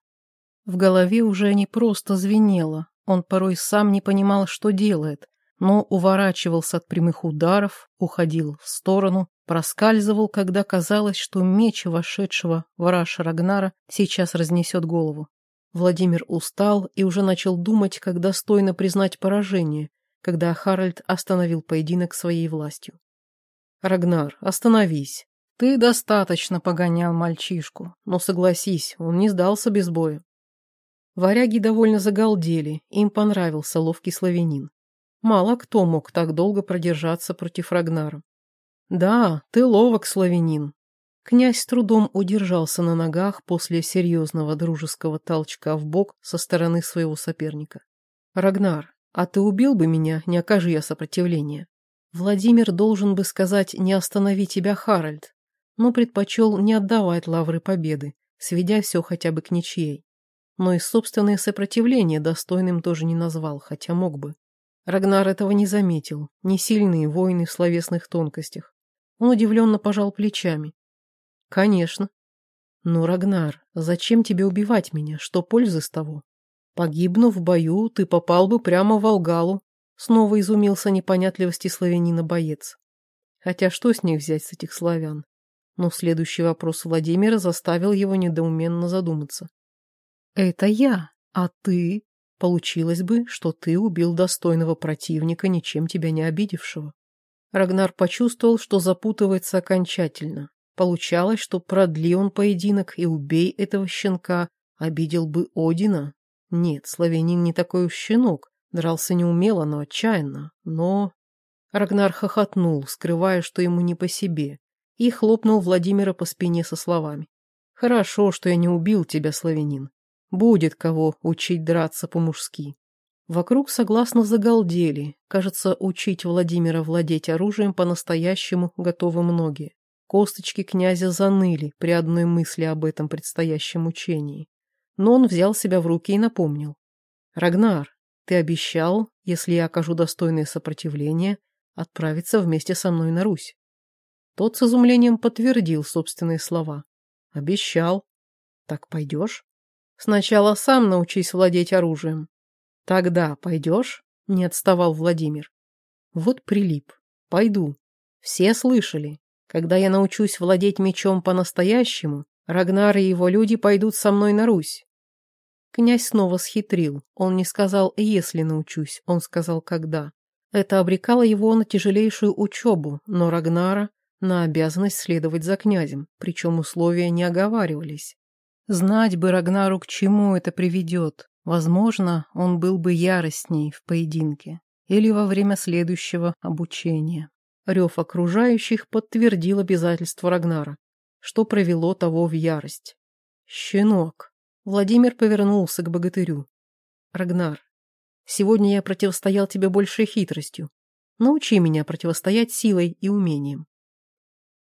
В голове уже не просто звенело, он порой сам не понимал, что делает, но уворачивался от прямых ударов, уходил в сторону, проскальзывал, когда казалось, что меч вошедшего в раж Рагнара сейчас разнесет голову. Владимир устал и уже начал думать, как достойно признать поражение, когда Харальд остановил поединок своей властью. «Рагнар, остановись. Ты достаточно погонял мальчишку, но согласись, он не сдался без боя». Варяги довольно загалдели, им понравился ловкий славянин. Мало кто мог так долго продержаться против Рагнара. «Да, ты ловок, славянин, Князь с трудом удержался на ногах после серьезного дружеского толчка в бок со стороны своего соперника. «Рагнар, а ты убил бы меня, не окажи я сопротивления?» Владимир должен бы сказать «не останови тебя, Харальд», но предпочел не отдавать лавры победы, сведя все хотя бы к ничьей. Но и собственное сопротивление достойным тоже не назвал, хотя мог бы. Рагнар этого не заметил, не сильные войны в словесных тонкостях. Он удивленно пожал плечами, Конечно. Но, Рагнар, зачем тебе убивать меня? Что пользы с того? Погибну в бою, ты попал бы прямо в Алгалу. Снова изумился непонятливости славянина боец. Хотя что с них взять, с этих славян? Но следующий вопрос Владимира заставил его недоуменно задуматься. Это я, а ты? Получилось бы, что ты убил достойного противника, ничем тебя не обидевшего. Рагнар почувствовал, что запутывается окончательно. Получалось, что продли он поединок и убей этого щенка, обидел бы Одина. Нет, славянин не такой уж щенок, дрался неумело, но отчаянно. Но... Рагнар хохотнул, скрывая, что ему не по себе, и хлопнул Владимира по спине со словами. «Хорошо, что я не убил тебя, славянин. Будет кого учить драться по-мужски». Вокруг согласно загалдели. Кажется, учить Владимира владеть оружием по-настоящему готовы многие. Косточки князя заныли при одной мысли об этом предстоящем учении. Но он взял себя в руки и напомнил. «Рагнар, ты обещал, если я окажу достойное сопротивление, отправиться вместе со мной на Русь». Тот с изумлением подтвердил собственные слова. «Обещал. Так пойдешь? Сначала сам научись владеть оружием, Тогда пойдешь? Не отставал Владимир. Вот прилип. Пойду. Все слышали. Когда я научусь владеть мечом по-настоящему, Рагнар и его люди пойдут со мной на Русь. Князь снова схитрил. Он не сказал «если научусь», он сказал «когда». Это обрекало его на тяжелейшую учебу, но Рагнара на обязанность следовать за князем, причем условия не оговаривались. Знать бы Рагнару, к чему это приведет, Возможно, он был бы яростней в поединке или во время следующего обучения. Рев окружающих подтвердил обязательство Рагнара, что провело того в ярость. «Щенок!» Владимир повернулся к богатырю. «Рагнар, сегодня я противостоял тебе большей хитростью. Научи меня противостоять силой и умением».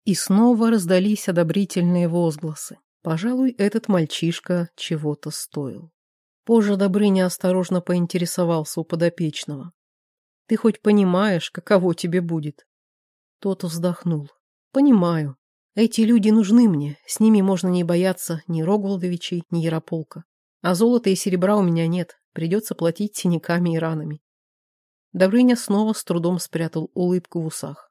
И снова раздались одобрительные возгласы. Пожалуй, этот мальчишка чего-то стоил. Позже Добрыня осторожно поинтересовался у подопечного. «Ты хоть понимаешь, каково тебе будет?» Тот вздохнул. «Понимаю. Эти люди нужны мне, с ними можно не бояться ни Рогволдовичей, ни Ярополка. А золота и серебра у меня нет, придется платить синяками и ранами». Добрыня снова с трудом спрятал улыбку в усах.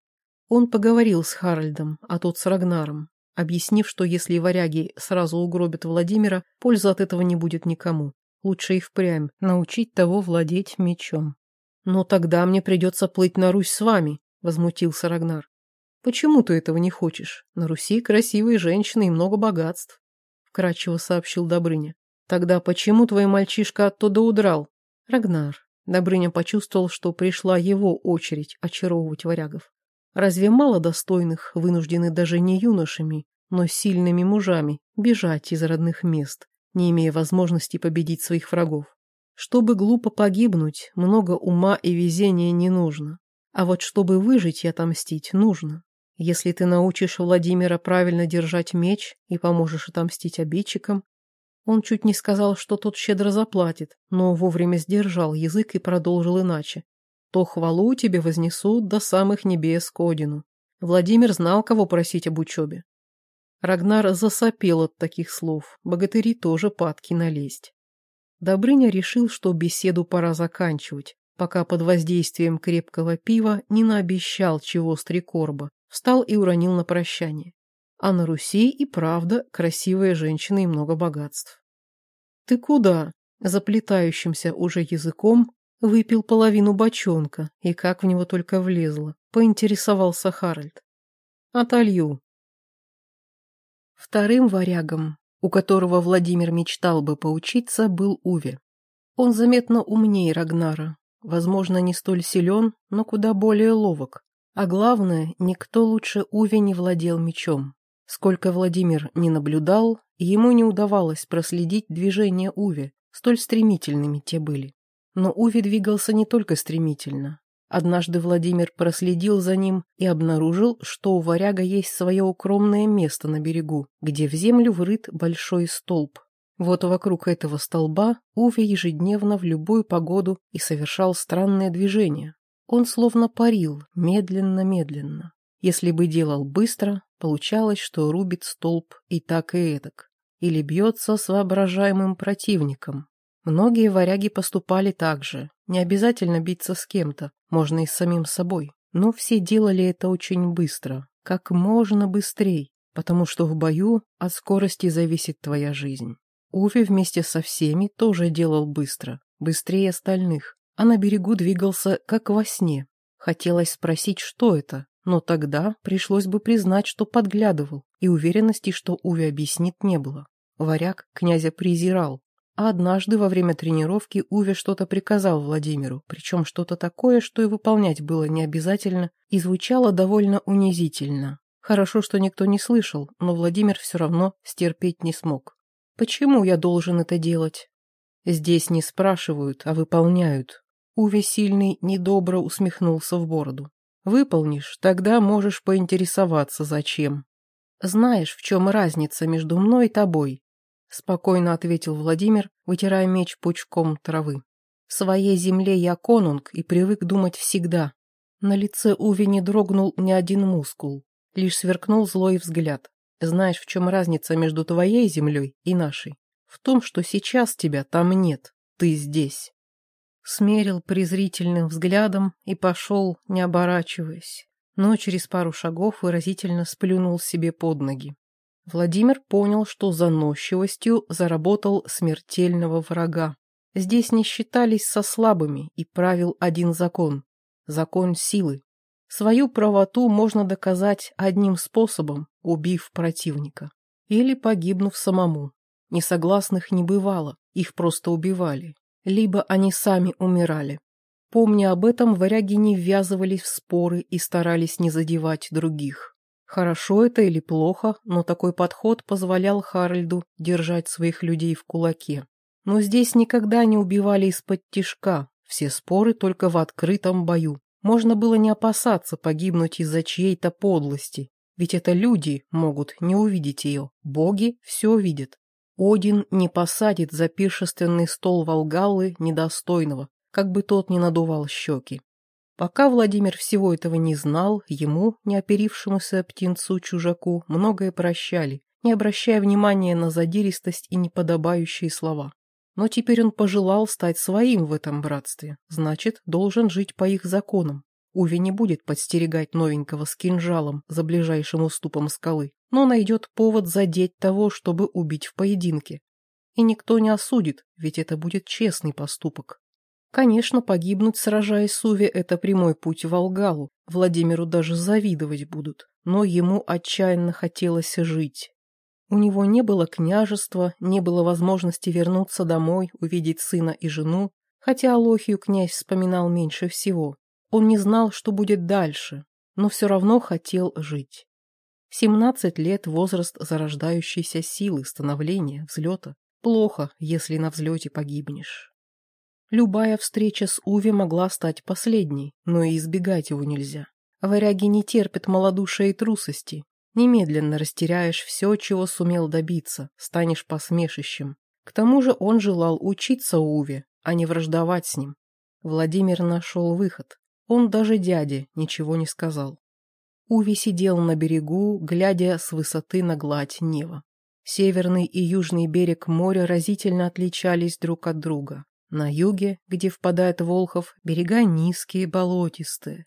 Он поговорил с Харальдом, а тот с Рагнаром, объяснив, что если варяги сразу угробят Владимира, пользы от этого не будет никому. Лучше и впрямь научить того владеть мечом. «Но тогда мне придется плыть на Русь с вами», — возмутился Рагнар. «Почему ты этого не хочешь? На Руси красивые женщины и много богатств», — вкратчиво сообщил Добрыня. «Тогда почему твой мальчишка оттуда удрал?» «Рагнар». Добрыня почувствовал, что пришла его очередь очаровывать варягов. Разве мало достойных вынуждены даже не юношами, но сильными мужами бежать из родных мест, не имея возможности победить своих врагов. Чтобы глупо погибнуть, много ума и везения не нужно. А вот чтобы выжить и отомстить, нужно. Если ты научишь Владимира правильно держать меч и поможешь отомстить обидчикам, он чуть не сказал, что тот щедро заплатит, но вовремя сдержал язык и продолжил иначе. То хвалу тебе вознесут до самых небес к Одину. Владимир знал, кого просить об учебе. Рагнар засопел от таких слов, богатыри тоже падки налезть. Добрыня решил, что беседу пора заканчивать, пока под воздействием крепкого пива не наобещал чего стрекорба, встал и уронил на прощание. А на Руси и правда красивые женщины и много богатств. «Ты куда?» Заплетающимся уже языком выпил половину бочонка, и как в него только влезло, поинтересовался Харальд. «Отолью», Вторым варягом, у которого Владимир мечтал бы поучиться, был Уве. Он заметно умнее Рагнара, возможно, не столь силен, но куда более ловок. А главное, никто лучше Уве не владел мечом. Сколько Владимир не наблюдал, ему не удавалось проследить движения Уве, столь стремительными те были. Но Уве двигался не только стремительно. Однажды Владимир проследил за ним и обнаружил, что у варяга есть свое укромное место на берегу, где в землю врыт большой столб. Вот вокруг этого столба Уве ежедневно в любую погоду и совершал странные движения. Он словно парил, медленно-медленно. Если бы делал быстро, получалось, что рубит столб и так и эдак. Или бьется с воображаемым противником. Многие варяги поступали так же, не обязательно биться с кем-то, можно и с самим собой. Но все делали это очень быстро, как можно быстрее, потому что в бою от скорости зависит твоя жизнь. Уве вместе со всеми тоже делал быстро, быстрее остальных, а на берегу двигался как во сне. Хотелось спросить, что это, но тогда пришлось бы признать, что подглядывал, и уверенности, что Уве объяснит, не было. Варяг князя презирал, а однажды во время тренировки Уве что-то приказал Владимиру, причем что-то такое, что и выполнять было не обязательно, и звучало довольно унизительно. Хорошо, что никто не слышал, но Владимир все равно стерпеть не смог. «Почему я должен это делать?» «Здесь не спрашивают, а выполняют». Уве сильный недобро усмехнулся в бороду. «Выполнишь, тогда можешь поинтересоваться, зачем». «Знаешь, в чем разница между мной и тобой?» Спокойно ответил Владимир, вытирая меч пучком травы. В своей земле я конунг и привык думать всегда. На лице Уви не дрогнул ни один мускул, лишь сверкнул злой взгляд. Знаешь, в чем разница между твоей землей и нашей? В том, что сейчас тебя там нет, ты здесь. Смерил презрительным взглядом и пошел, не оборачиваясь, но через пару шагов выразительно сплюнул себе под ноги. Владимир понял, что заносчивостью заработал смертельного врага. Здесь не считались со слабыми и правил один закон – закон силы. Свою правоту можно доказать одним способом, убив противника. Или погибнув самому. Несогласных не бывало, их просто убивали. Либо они сами умирали. Помня об этом, варяги не ввязывались в споры и старались не задевать других. Хорошо это или плохо, но такой подход позволял Харальду держать своих людей в кулаке. Но здесь никогда не убивали из-под тишка, все споры только в открытом бою. Можно было не опасаться погибнуть из-за чьей-то подлости, ведь это люди могут не увидеть ее, боги все видят. Один не посадит за пиршественный стол Волгаллы недостойного, как бы тот ни надувал щеки. Пока Владимир всего этого не знал, ему, не оперившемуся птенцу-чужаку, многое прощали, не обращая внимания на задиристость и неподобающие слова. Но теперь он пожелал стать своим в этом братстве, значит, должен жить по их законам. Уви не будет подстерегать новенького с кинжалом за ближайшим уступом скалы, но найдет повод задеть того, чтобы убить в поединке. И никто не осудит, ведь это будет честный поступок. Конечно, погибнуть, сражаясь с Уви, это прямой путь в Алгалу. Владимиру даже завидовать будут. Но ему отчаянно хотелось жить. У него не было княжества, не было возможности вернуться домой, увидеть сына и жену, хотя Алохию князь вспоминал меньше всего. Он не знал, что будет дальше, но все равно хотел жить. Семнадцать лет – возраст зарождающейся силы, становления, взлета. Плохо, если на взлете погибнешь. Любая встреча с Уви могла стать последней, но и избегать его нельзя. Варяги не терпят малодушия и трусости. Немедленно растеряешь все, чего сумел добиться, станешь посмешищем. К тому же он желал учиться Уве, а не враждовать с ним. Владимир нашел выход. Он даже дяде ничего не сказал. Уви сидел на берегу, глядя с высоты на гладь Нева. Северный и южный берег моря разительно отличались друг от друга. На юге, где впадает Волхов, берега низкие, болотистые.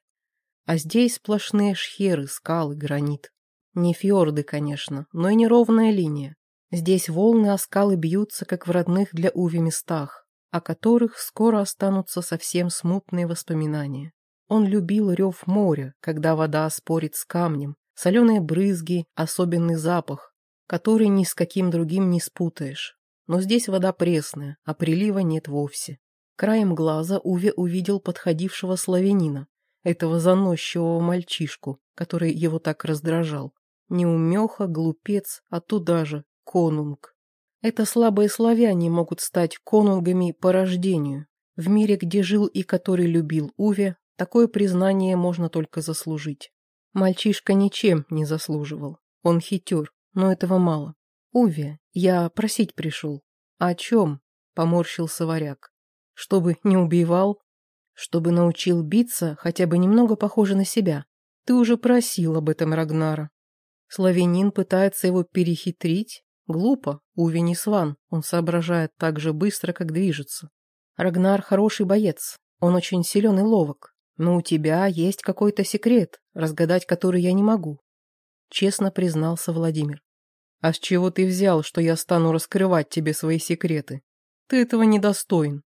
А здесь сплошные шхеры, скалы, гранит. Не фьорды, конечно, но и неровная линия. Здесь волны о скалы бьются, как в родных для Уви местах, о которых скоро останутся совсем смутные воспоминания. Он любил рев моря, когда вода спорит с камнем, соленые брызги, особенный запах, который ни с каким другим не спутаешь. Но здесь вода пресная, а прилива нет вовсе. Краем глаза Уве увидел подходившего славянина, этого заносчивого мальчишку, который его так раздражал. Неумеха, глупец, а туда же конунг. Это слабые славяне могут стать конунгами по рождению. В мире, где жил и который любил Уве, такое признание можно только заслужить. Мальчишка ничем не заслуживал. Он хитер, но этого мало. Уве, я просить пришел. О чем? Поморщился варяг. Чтобы не убивал? Чтобы научил биться, хотя бы немного похоже на себя. Ты уже просил об этом Рагнара. Славянин пытается его перехитрить? Глупо, Уве сван, он соображает так же быстро, как движется. Рагнар хороший боец, он очень силен и ловок, но у тебя есть какой-то секрет, разгадать который я не могу. Честно признался Владимир. А с чего ты взял, что я стану раскрывать тебе свои секреты? Ты этого недостоин.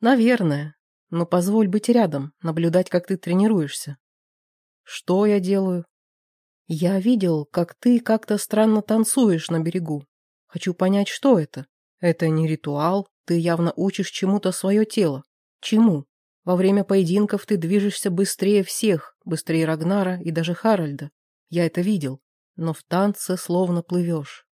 Наверное. Но позволь быть рядом, наблюдать, как ты тренируешься. Что я делаю? Я видел, как ты как-то странно танцуешь на берегу. Хочу понять, что это. Это не ритуал, ты явно учишь чему-то свое тело. Чему? Во время поединков ты движешься быстрее всех, быстрее Рагнара и даже Харальда. Я это видел, но в танце словно плывешь.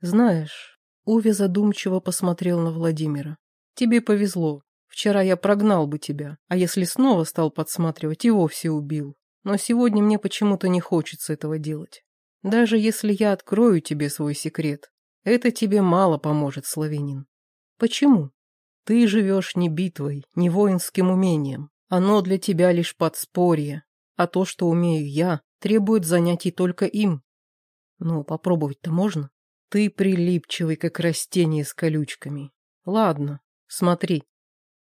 Знаешь, Уве задумчиво посмотрел на Владимира. Тебе повезло. Вчера я прогнал бы тебя, а если снова стал подсматривать, и вовсе убил. Но сегодня мне почему-то не хочется этого делать. Даже если я открою тебе свой секрет, это тебе мало поможет, славянин. Почему? Ты живешь не битвой, не воинским умением. Оно для тебя лишь подспорье, а то, что умею я, требует занятий только им. Но попробовать-то можно. Ты прилипчивый, как растение с колючками. Ладно, смотри.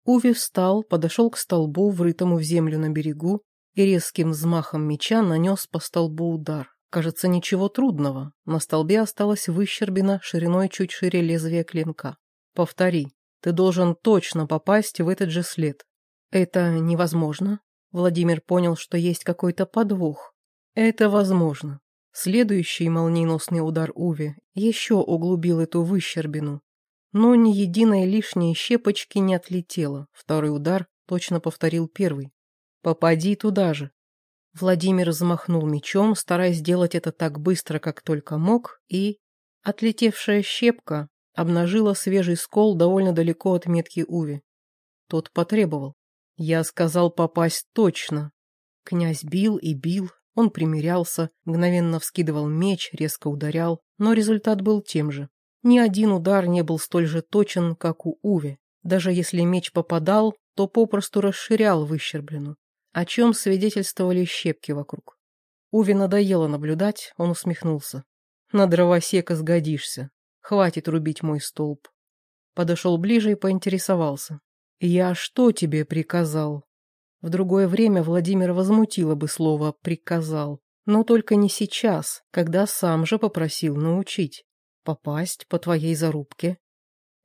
Уви встал, подошел к столбу, врытому в землю на берегу, и резким взмахом меча нанес по столбу удар. Кажется, ничего трудного. На столбе осталась выщербина шириной чуть шире лезвия клинка. Повтори. Ты должен точно попасть в этот же след. Это невозможно. Владимир понял, что есть какой-то подвох. Это возможно. Следующий молниеносный удар Уви еще углубил эту выщербину. Но ни единой лишней щепочки не отлетело. Второй удар точно повторил первый. Попади туда же. Владимир замахнул мечом, стараясь сделать это так быстро, как только мог, и... Отлетевшая щепка обнажила свежий скол довольно далеко от метки Уви. Тот потребовал. Я сказал попасть точно. Князь бил и бил, он примерялся, мгновенно вскидывал меч, резко ударял, но результат был тем же. Ни один удар не был столь же точен, как у Уви. Даже если меч попадал, то попросту расширял выщерблену о чем свидетельствовали щепки вокруг. Уве надоело наблюдать, он усмехнулся. «На дровосека сгодишься. Хватит рубить мой столб». Подошел ближе и поинтересовался. «Я что тебе приказал?» В другое время Владимир возмутило бы слово «приказал», но только не сейчас, когда сам же попросил научить. Попасть по твоей зарубке.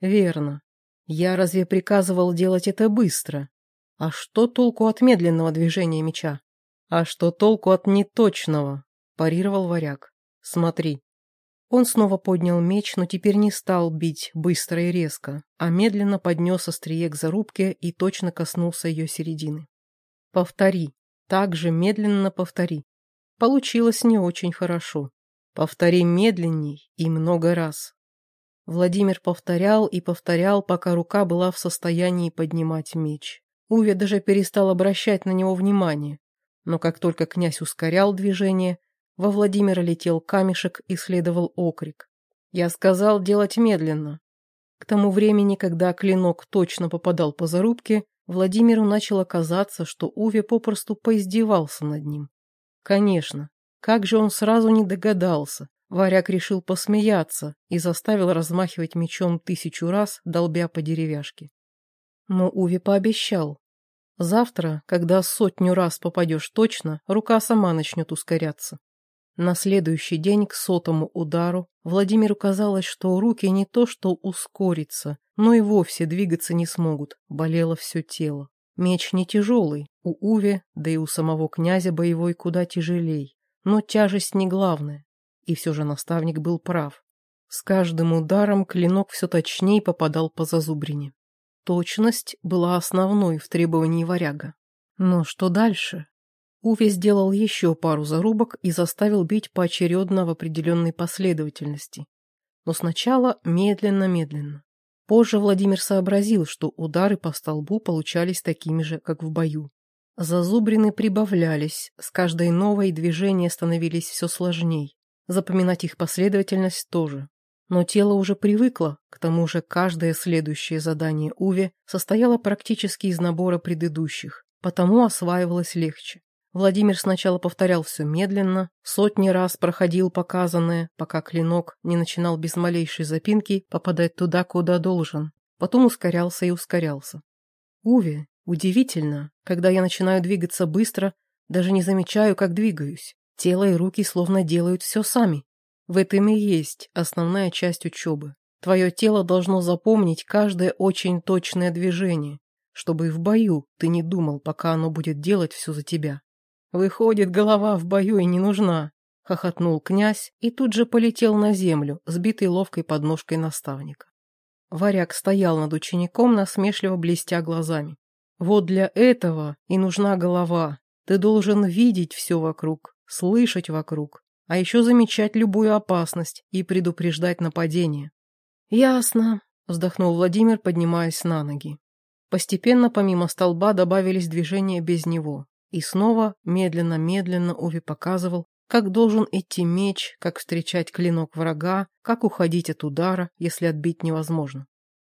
Верно. Я разве приказывал делать это быстро? А что толку от медленного движения меча? А что толку от неточного? Парировал варяг. Смотри. Он снова поднял меч, но теперь не стал бить быстро и резко, а медленно поднес острие к зарубке и точно коснулся ее середины. Повтори. Так же медленно повтори. Получилось не очень хорошо. Повтори медленней и много раз. Владимир повторял и повторял, пока рука была в состоянии поднимать меч. Уве даже перестал обращать на него внимание. Но как только князь ускорял движение, во Владимира летел камешек и следовал окрик. Я сказал делать медленно. К тому времени, когда клинок точно попадал по зарубке, Владимиру начало казаться, что Уве попросту поиздевался над ним. Конечно, как же он сразу не догадался. Варяг решил посмеяться и заставил размахивать мечом тысячу раз, долбя по деревяшке. Но Уви пообещал. Завтра, когда сотню раз попадешь точно, рука сама начнет ускоряться. На следующий день к сотому удару Владимиру казалось, что руки не то что ускорятся, но и вовсе двигаться не смогут, болело все тело. Меч не тяжелый, у Уви, да и у самого князя боевой куда тяжелей, но тяжесть не главная. И все же наставник был прав. С каждым ударом клинок все точнее попадал по зазубрине. Точность была основной в требовании варяга. Но что дальше? Уви сделал еще пару зарубок и заставил бить поочередно в определенной последовательности. Но сначала медленно-медленно. Позже Владимир сообразил, что удары по столбу получались такими же, как в бою. Зазубрины прибавлялись, с каждой новой движения становились все сложней. Запоминать их последовательность тоже. Но тело уже привыкло, к тому же каждое следующее задание Уве состояло практически из набора предыдущих, потому осваивалось легче. Владимир сначала повторял все медленно, сотни раз проходил показанное, пока клинок не начинал без малейшей запинки попадать туда, куда должен. Потом ускорялся и ускорялся. Уве, удивительно, когда я начинаю двигаться быстро, даже не замечаю, как двигаюсь. Тело и руки словно делают все сами. В этом и есть основная часть учебы. Твое тело должно запомнить каждое очень точное движение, чтобы и в бою ты не думал, пока оно будет делать все за тебя. Выходит, голова в бою и не нужна, хохотнул князь и тут же полетел на землю, сбитый ловкой подножкой наставника. Варяг стоял над учеником, насмешливо блестя глазами. Вот для этого и нужна голова. Ты должен видеть все вокруг, слышать вокруг, а еще замечать любую опасность и предупреждать нападение. Ясно, вздохнул Владимир, поднимаясь на ноги. Постепенно помимо столба добавились движения без него. И снова, медленно-медленно Уви показывал, как должен идти меч, как встречать клинок врага, как уходить от удара, если отбить невозможно.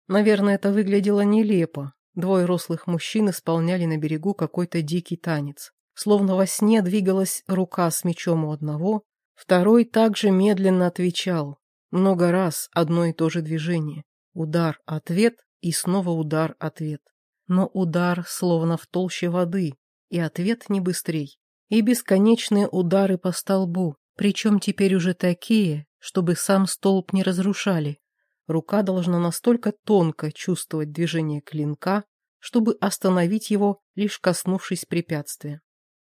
Наверное, это выглядело нелепо. Двое рослых мужчин исполняли на берегу какой-то дикий танец. Словно во сне двигалась рука с мечом у одного, второй также медленно отвечал. Много раз одно и то же движение. Удар, ответ и снова удар, ответ. Но удар словно в толще воды, и ответ не быстрей и бесконечные удары по столбу, причем теперь уже такие, чтобы сам столб не разрушали. Рука должна настолько тонко чувствовать движение клинка, чтобы остановить его, лишь коснувшись препятствия.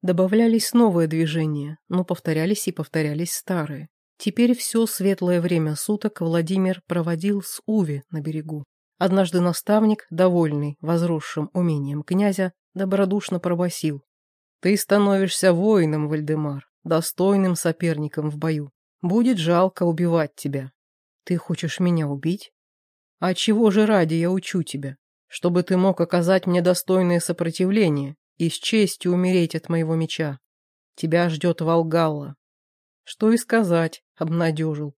Добавлялись новые движения, но повторялись и повторялись старые. Теперь все светлое время суток Владимир проводил с Уви на берегу. Однажды наставник, довольный возросшим умением князя, добродушно пробасил. Ты становишься воином, Вальдемар, достойным соперником в бою. Будет жалко убивать тебя. Ты хочешь меня убить? А чего же ради я учу тебя? Чтобы ты мог оказать мне достойное сопротивление и с честью умереть от моего меча. Тебя ждет Волгалла. Что и сказать, обнадежил.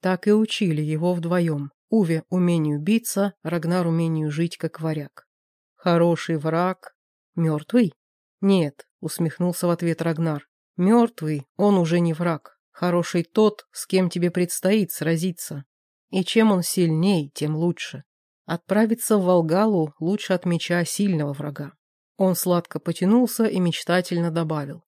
Так и учили его вдвоем. Уве умению биться, Рагнар умению жить как варяг. Хороший враг. Мертвый? Нет, усмехнулся в ответ Рагнар. Мертвый, он уже не враг. Хороший тот, с кем тебе предстоит сразиться. И чем он сильней, тем лучше. Отправиться в Волгалу лучше от меча сильного врага. Он сладко потянулся и мечтательно добавил.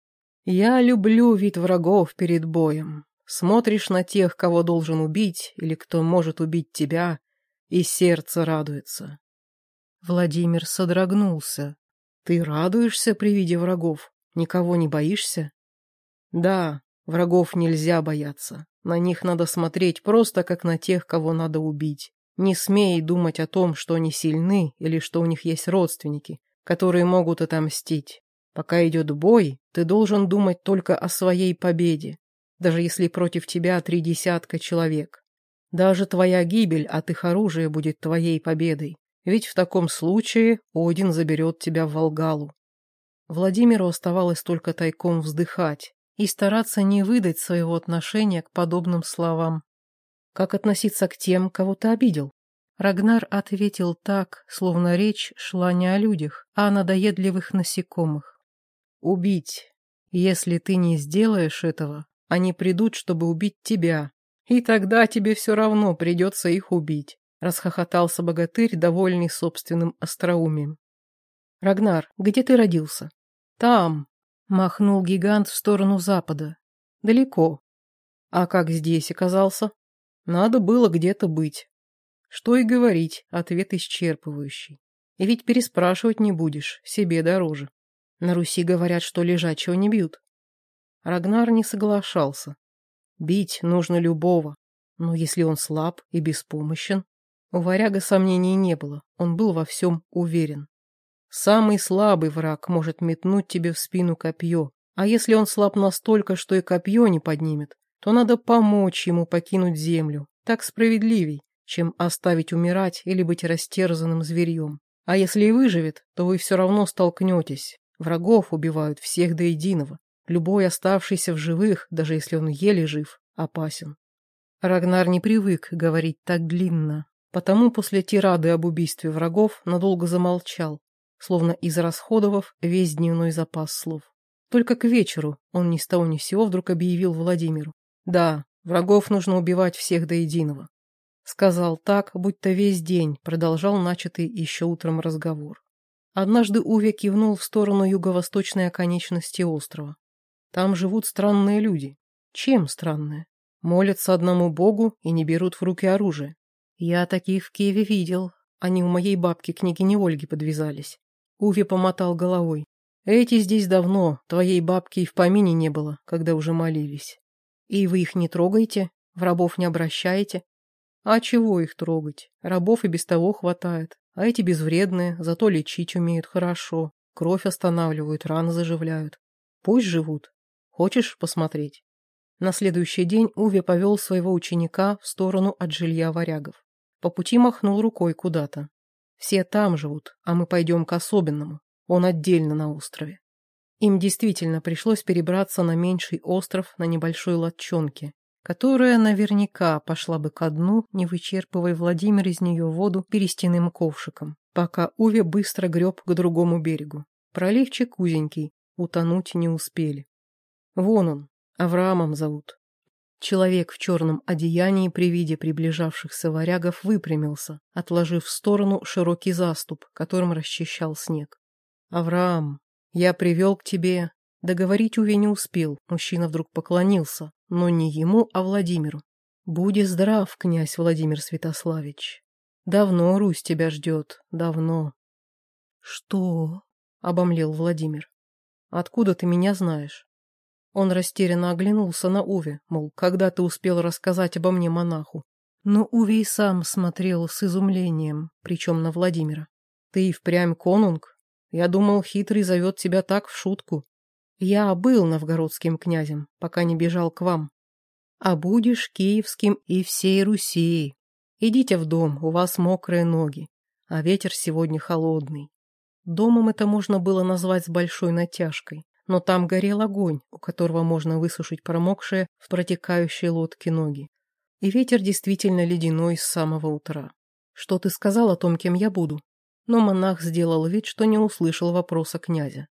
«Я люблю вид врагов перед боем. Смотришь на тех, кого должен убить, или кто может убить тебя, и сердце радуется». Владимир содрогнулся, ты радуешься при виде врагов? Никого не боишься? Да, врагов нельзя бояться. На них надо смотреть просто как на тех, кого надо убить. Не смей думать о том, что они сильны или что у них есть родственники, которые могут отомстить. Пока идет бой, ты должен думать только о своей победе, даже если против тебя три десятка человек. Даже твоя гибель от их оружия будет твоей победой. Ведь в таком случае Один заберет тебя в Волгалу. Владимиру оставалось только тайком вздыхать и стараться не выдать своего отношения к подобным словам. Как относиться к тем, кого ты обидел? Рагнар ответил так, словно речь шла не о людях, а о надоедливых насекомых. Убить. Если ты не сделаешь этого, они придут, чтобы убить тебя, и тогда тебе все равно придется их убить. Расхохотался богатырь, довольный собственным остроумием. «Рагнар, где ты родился?» «Там», — махнул гигант в сторону запада. «Далеко». «А как здесь оказался?» «Надо было где-то быть». Что и говорить, ответ исчерпывающий. И ведь переспрашивать не будешь, себе дороже. На Руси говорят, что лежачего не бьют. Рагнар не соглашался. Бить нужно любого, но если он слаб и беспомощен, у варяга сомнений не было, он был во всем уверен. Самый слабый враг может метнуть тебе в спину копье, а если он слаб настолько, что и копье не поднимет, то надо помочь ему покинуть землю, так справедливей, чем оставить умирать или быть растерзанным зверьем. А если и выживет, то вы все равно столкнетесь. Врагов убивают всех до единого. Любой оставшийся в живых, даже если он еле жив, опасен. Рагнар не привык говорить так длинно, Потому после тирады об убийстве врагов надолго замолчал, словно израсходовав весь дневной запас слов. Только к вечеру он ни с того ни с сего вдруг объявил Владимиру. «Да, врагов нужно убивать всех до единого». Сказал так, будто весь день продолжал начатый еще утром разговор. Однажды Уве кивнул в сторону юго-восточной оконечности острова. Там живут странные люди. Чем странные? Молятся одному богу и не берут в руки оружие. Я таких в Киеве видел. Они у моей бабки княгини Ольги подвязались. Уве помотал головой. Эти здесь давно, твоей бабки и в помине не было, когда уже молились. И вы их не трогаете? В рабов не обращаете? А чего их трогать? Рабов и без того хватает. А эти безвредные, зато лечить умеют хорошо. Кровь останавливают, раны заживляют. Пусть живут. Хочешь посмотреть? На следующий день Уве повел своего ученика в сторону от жилья варягов. По пути махнул рукой куда-то. Все там живут, а мы пойдем к особенному. Он отдельно на острове. Им действительно пришлось перебраться на меньший остров на небольшой лодчонке, которая наверняка пошла бы ко дну, не вычерпывая Владимир из нее воду перестяным ковшиком, пока Уве быстро греб к другому берегу. Проливчик узенький, утонуть не успели. Вон он, Авраамом зовут. Человек в черном одеянии при виде приближавшихся варягов выпрямился, отложив в сторону широкий заступ, которым расчищал снег. «Авраам, я привел к тебе...» Договорить Уве не успел, мужчина вдруг поклонился, но не ему, а Владимиру. «Буди здрав, князь Владимир Святославич. Давно Русь тебя ждет, давно». «Что?» — обомлел Владимир. «Откуда ты меня знаешь?» Он растерянно оглянулся на Уве, мол, когда ты успел рассказать обо мне монаху. Но Уве и сам смотрел с изумлением, причем на Владимира. «Ты и впрямь конунг? Я думал, хитрый зовет тебя так в шутку. Я был новгородским князем, пока не бежал к вам. А будешь киевским и всей Руси. Идите в дом, у вас мокрые ноги, а ветер сегодня холодный. Домом это можно было назвать с большой натяжкой, но там горел огонь, у которого можно высушить промокшие в протекающей лодке ноги. И ветер действительно ледяной с самого утра. Что ты сказал о том, кем я буду? Но монах сделал вид, что не услышал вопроса князя.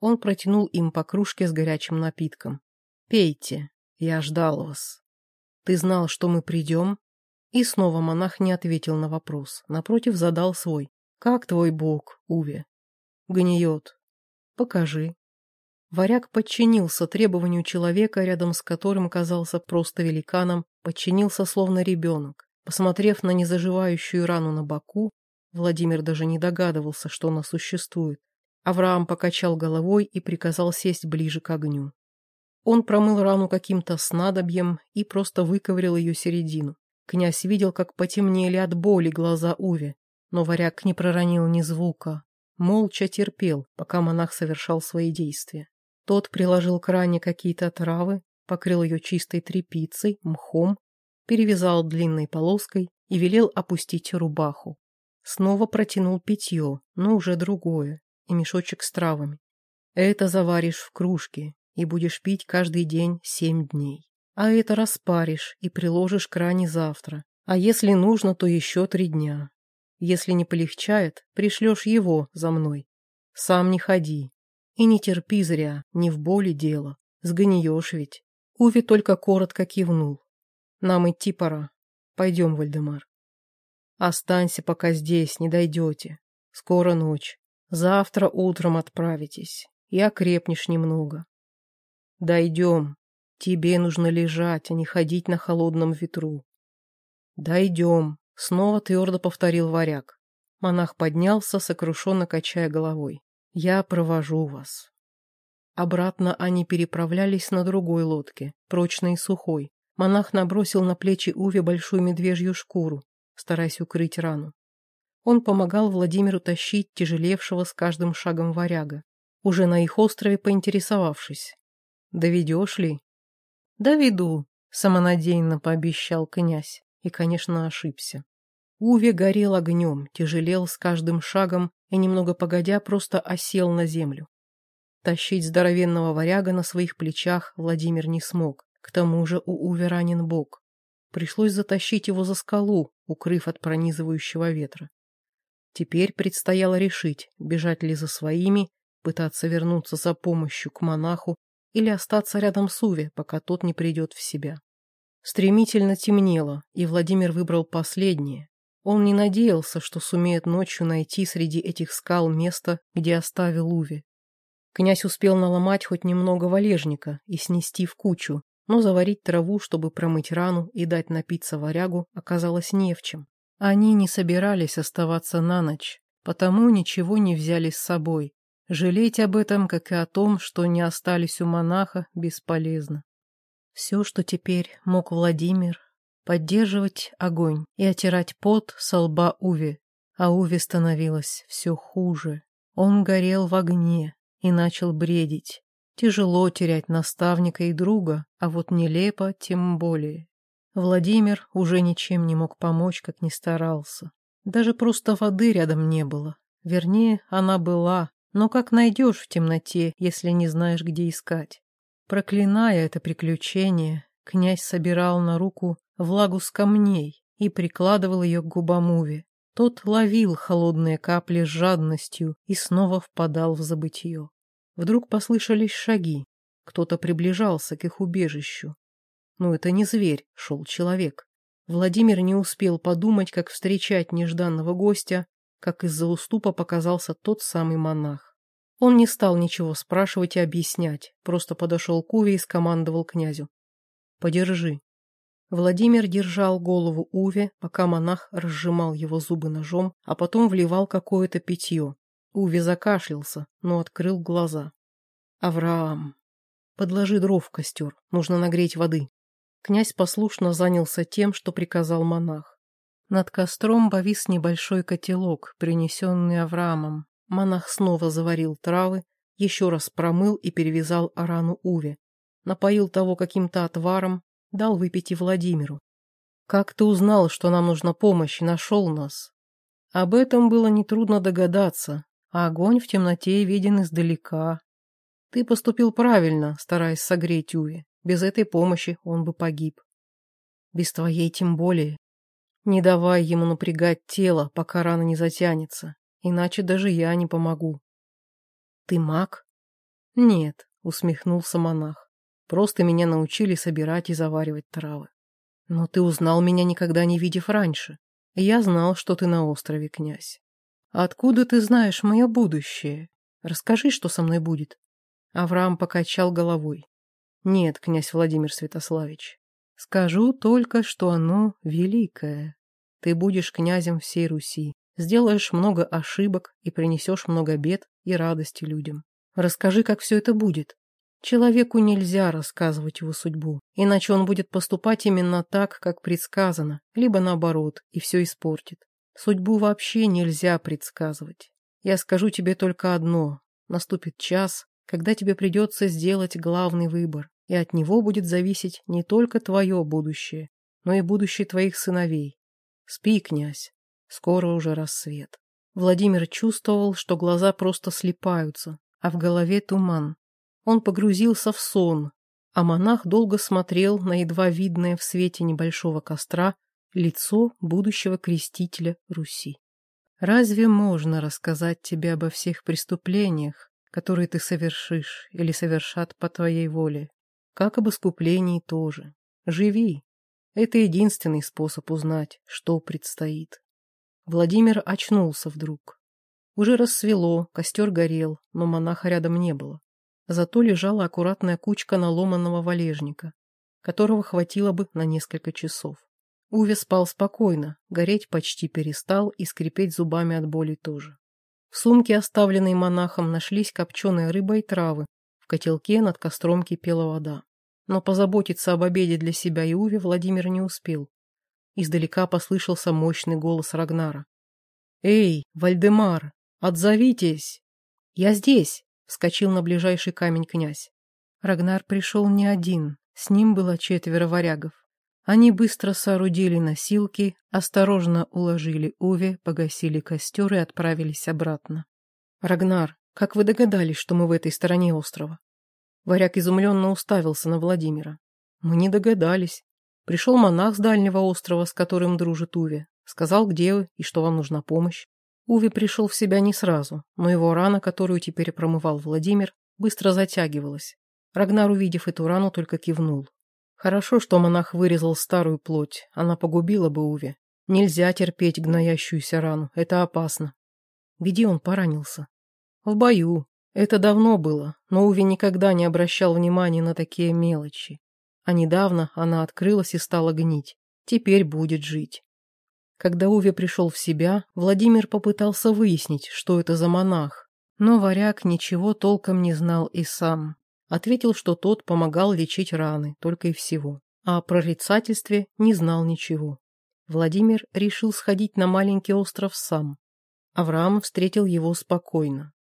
Он протянул им по кружке с горячим напитком. «Пейте, я ждал вас. Ты знал, что мы придем?» И снова монах не ответил на вопрос. Напротив задал свой. «Как твой бог, Уве?» «Гниет. Покажи». Варяг подчинился требованию человека, рядом с которым казался просто великаном, подчинился словно ребенок. Посмотрев на незаживающую рану на боку, Владимир даже не догадывался, что она существует. Авраам покачал головой и приказал сесть ближе к огню. Он промыл рану каким-то снадобьем и просто выковырял ее середину. Князь видел, как потемнели от боли глаза Уве, но варяг не проронил ни звука. Молча терпел, пока монах совершал свои действия. Тот приложил к ране какие-то травы, покрыл ее чистой тряпицей, мхом, перевязал длинной полоской и велел опустить рубаху. Снова протянул питье, но уже другое, и мешочек с травами. Это заваришь в кружке и будешь пить каждый день семь дней. А это распаришь и приложишь к ране завтра. А если нужно, то еще три дня. Если не полегчает, пришлешь его за мной. Сам не ходи, и не терпи зря, не в боли дело. Сгниешь ведь. Уви только коротко кивнул. Нам идти пора. Пойдем, Вальдемар. Останься пока здесь, не дойдете. Скоро ночь. Завтра утром отправитесь. И окрепнешь немного. Дойдем. Тебе нужно лежать, а не ходить на холодном ветру. Дойдем. Снова твердо повторил варяг. Монах поднялся, сокрушенно качая головой. Я провожу вас. Обратно они переправлялись на другой лодке, прочной и сухой. Монах набросил на плечи Уве большую медвежью шкуру, стараясь укрыть рану. Он помогал Владимиру тащить тяжелевшего с каждым шагом варяга, уже на их острове поинтересовавшись. «Доведешь ли?» «Доведу», — самонадеянно пообещал князь, и, конечно, ошибся. Уве горел огнем, тяжелел с каждым шагом и, немного погодя, просто осел на землю. Тащить здоровенного варяга на своих плечах Владимир не смог, к тому же у Уве ранен бок. Пришлось затащить его за скалу, укрыв от пронизывающего ветра. Теперь предстояло решить, бежать ли за своими, пытаться вернуться за помощью к монаху или остаться рядом с Уве, пока тот не придет в себя. Стремительно темнело, и Владимир выбрал последнее, он не надеялся, что сумеет ночью найти среди этих скал место, где оставил Уви. Князь успел наломать хоть немного валежника и снести в кучу, но заварить траву, чтобы промыть рану и дать напиться варягу, оказалось не в чем. Они не собирались оставаться на ночь, потому ничего не взяли с собой. Жалеть об этом, как и о том, что не остались у монаха, бесполезно. Все, что теперь мог Владимир, поддерживать огонь и отирать пот со лба Уви. А Уви становилось все хуже. Он горел в огне и начал бредить. Тяжело терять наставника и друга, а вот нелепо тем более. Владимир уже ничем не мог помочь, как ни старался. Даже просто воды рядом не было. Вернее, она была, но как найдешь в темноте, если не знаешь, где искать? Проклиная это приключение, князь собирал на руку влагу с камней и прикладывал ее к губам Уви. Тот ловил холодные капли с жадностью и снова впадал в забытье. Вдруг послышались шаги. Кто-то приближался к их убежищу. Но это не зверь, шел человек. Владимир не успел подумать, как встречать нежданного гостя, как из-за уступа показался тот самый монах. Он не стал ничего спрашивать и объяснять, просто подошел к Уве и скомандовал князю. «Подержи». Владимир держал голову Уве, пока монах разжимал его зубы ножом, а потом вливал какое-то питье. Уви закашлялся, но открыл глаза. «Авраам, подложи дров в костер, нужно нагреть воды». Князь послушно занялся тем, что приказал монах. Над костром повис небольшой котелок, принесенный Авраамом. Монах снова заварил травы, еще раз промыл и перевязал рану Уве. Напоил того каким-то отваром, дал выпить и Владимиру. «Как ты узнал, что нам нужна помощь и нашел нас?» Об этом было нетрудно догадаться, а огонь в темноте виден издалека. Ты поступил правильно, стараясь согреть Уви. Без этой помощи он бы погиб. Без твоей тем более. Не давай ему напрягать тело, пока рана не затянется, иначе даже я не помогу. Ты маг? Нет, усмехнулся монах. Просто меня научили собирать и заваривать травы. Но ты узнал меня, никогда не видев раньше. Я знал, что ты на острове, князь. «Откуда ты знаешь мое будущее? Расскажи, что со мной будет». Авраам покачал головой. «Нет, князь Владимир Святославич, скажу только, что оно великое. Ты будешь князем всей Руси, сделаешь много ошибок и принесешь много бед и радости людям. Расскажи, как все это будет. Человеку нельзя рассказывать его судьбу, иначе он будет поступать именно так, как предсказано, либо наоборот, и все испортит. Судьбу вообще нельзя предсказывать. Я скажу тебе только одно. Наступит час, когда тебе придется сделать главный выбор, и от него будет зависеть не только твое будущее, но и будущее твоих сыновей. Спи, князь, скоро уже рассвет. Владимир чувствовал, что глаза просто слипаются, а в голове туман. Он погрузился в сон, а монах долго смотрел на едва видное в свете небольшого костра лицо будущего крестителя Руси. Разве можно рассказать тебе обо всех преступлениях, которые ты совершишь или совершат по твоей воле? Как об искуплении тоже. Живи. Это единственный способ узнать, что предстоит. Владимир очнулся вдруг. Уже рассвело, костер горел, но монаха рядом не было. Зато лежала аккуратная кучка наломанного валежника, которого хватило бы на несколько часов. Уве спал спокойно, гореть почти перестал и скрипеть зубами от боли тоже. В сумке, оставленной монахом, нашлись копченая рыба и травы. В котелке над костром кипела вода. Но позаботиться об обеде для себя и Уве Владимир не успел. Издалека послышался мощный голос Рагнара. «Эй, Вальдемар, отзовитесь!» «Я здесь!» — вскочил на ближайший камень князь. Рагнар пришел не один, с ним было четверо варягов. Они быстро соорудили носилки, осторожно уложили Уве, погасили костер и отправились обратно. «Рагнар, как вы догадались, что мы в этой стороне острова?» Варяг изумленно уставился на Владимира. «Мы не догадались. Пришел монах с дальнего острова, с которым дружит Уве. Сказал, где вы и что вам нужна помощь. Уве пришел в себя не сразу, но его рана, которую теперь промывал Владимир, быстро затягивалась. Рагнар, увидев эту рану, только кивнул. Хорошо, что монах вырезал старую плоть, она погубила бы Уве. Нельзя терпеть гноящуюся рану, это опасно. Где он поранился? В бою. Это давно было, но Уве никогда не обращал внимания на такие мелочи. А недавно она открылась и стала гнить. Теперь будет жить. Когда Уве пришел в себя, Владимир попытался выяснить, что это за монах. Но варяг ничего толком не знал и сам. Ответил, что тот помогал лечить раны, только и всего. А о прорицательстве не знал ничего. Владимир решил сходить на маленький остров сам. Авраам встретил его спокойно.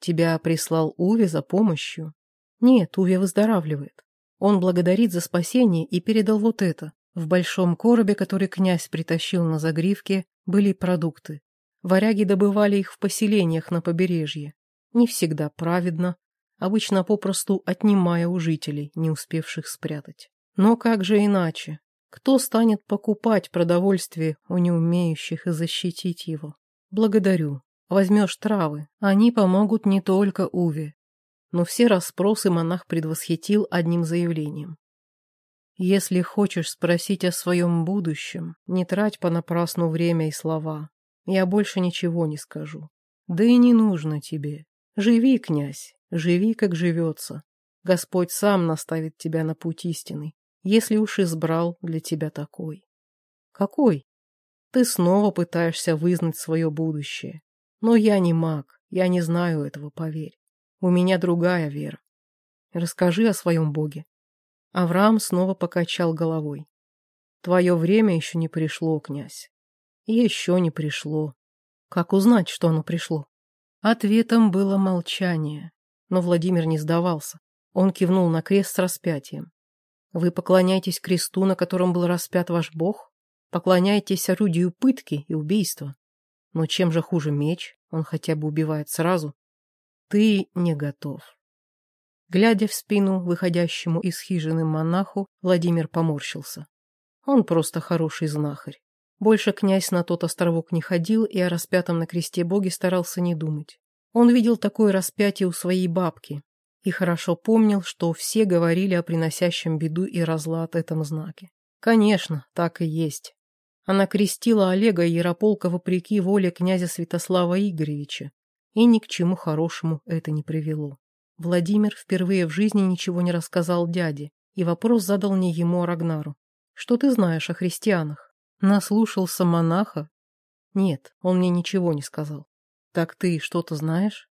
«Тебя прислал Уве за помощью?» «Нет, Уве выздоравливает. Он благодарит за спасение и передал вот это. В большом коробе, который князь притащил на загривке, были продукты. Варяги добывали их в поселениях на побережье. Не всегда праведно, обычно попросту отнимая у жителей, не успевших спрятать. Но как же иначе? Кто станет покупать продовольствие у неумеющих и защитить его? Благодарю. Возьмешь травы. Они помогут не только Уве. Но все расспросы монах предвосхитил одним заявлением. Если хочешь спросить о своем будущем, не трать понапрасну время и слова. Я больше ничего не скажу. Да и не нужно тебе. Живи, князь, живи, как живется. Господь сам наставит тебя на путь истинный, если уж избрал для тебя такой. Какой? Ты снова пытаешься вызнать свое будущее. Но я не маг, я не знаю этого, поверь. У меня другая вера. Расскажи о своем Боге. Авраам снова покачал головой. Твое время еще не пришло, князь. Еще не пришло. Как узнать, что оно пришло? Ответом было молчание. Но Владимир не сдавался. Он кивнул на крест с распятием. Вы поклоняетесь кресту, на котором был распят ваш Бог? Поклоняетесь орудию пытки и убийства? Но чем же хуже меч? Он хотя бы убивает сразу. Ты не готов. Глядя в спину выходящему из хижины монаху, Владимир поморщился. Он просто хороший знахарь. Больше князь на тот островок не ходил и о распятом на кресте боге старался не думать. Он видел такое распятие у своей бабки и хорошо помнил, что все говорили о приносящем беду и разлад этом знаке. Конечно, так и есть. Она крестила Олега Ярополка вопреки воле князя Святослава Игоревича, и ни к чему хорошему это не привело. Владимир впервые в жизни ничего не рассказал дяде, и вопрос задал не ему, а Рагнару. «Что ты знаешь о христианах?» «Наслушался монаха?» «Нет, он мне ничего не сказал». «Так ты что-то знаешь?»